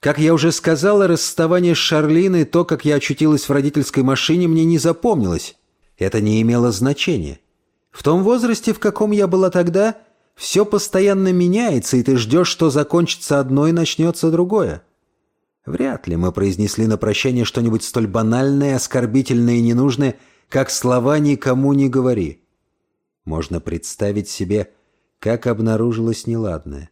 Как я уже сказала, расставание с Шарлиной, то, как я очутилась в родительской машине, мне не запомнилось. Это не имело значения. В том возрасте, в каком я была тогда, все постоянно меняется, и ты ждешь, что закончится одно и начнется другое. Вряд ли мы произнесли на прощание что-нибудь столь банальное, оскорбительное и ненужное, как слова «никому не говори». Можно представить себе, как обнаружилось неладное.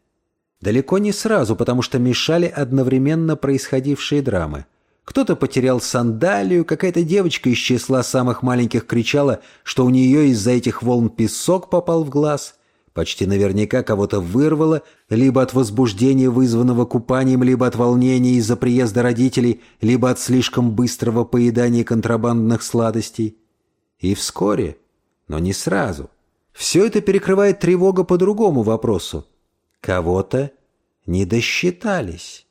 Далеко не сразу, потому что мешали одновременно происходившие драмы – кто-то потерял сандалию, какая-то девочка из числа самых маленьких кричала, что у нее из-за этих волн песок попал в глаз. Почти наверняка кого-то вырвало, либо от возбуждения, вызванного купанием, либо от волнения из-за приезда родителей, либо от слишком быстрого поедания контрабандных сладостей. И вскоре, но не сразу, все это перекрывает тревога по другому вопросу. Кого-то не досчитались.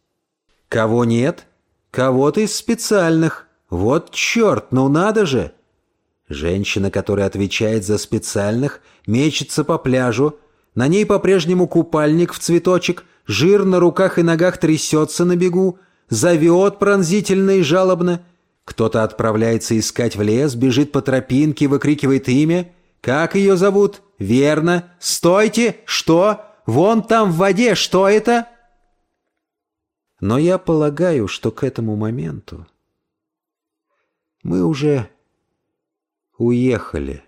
Кого нет — Кого-то из специальных. Вот черт, ну надо же!» Женщина, которая отвечает за специальных, мечется по пляжу. На ней по-прежнему купальник в цветочек, жир на руках и ногах трясется на бегу, зовет пронзительно и жалобно. Кто-то отправляется искать в лес, бежит по тропинке, выкрикивает имя. «Как ее зовут?» «Верно! Стойте! Что? Вон там в воде! Что это?» Но я полагаю, что к этому моменту мы уже уехали.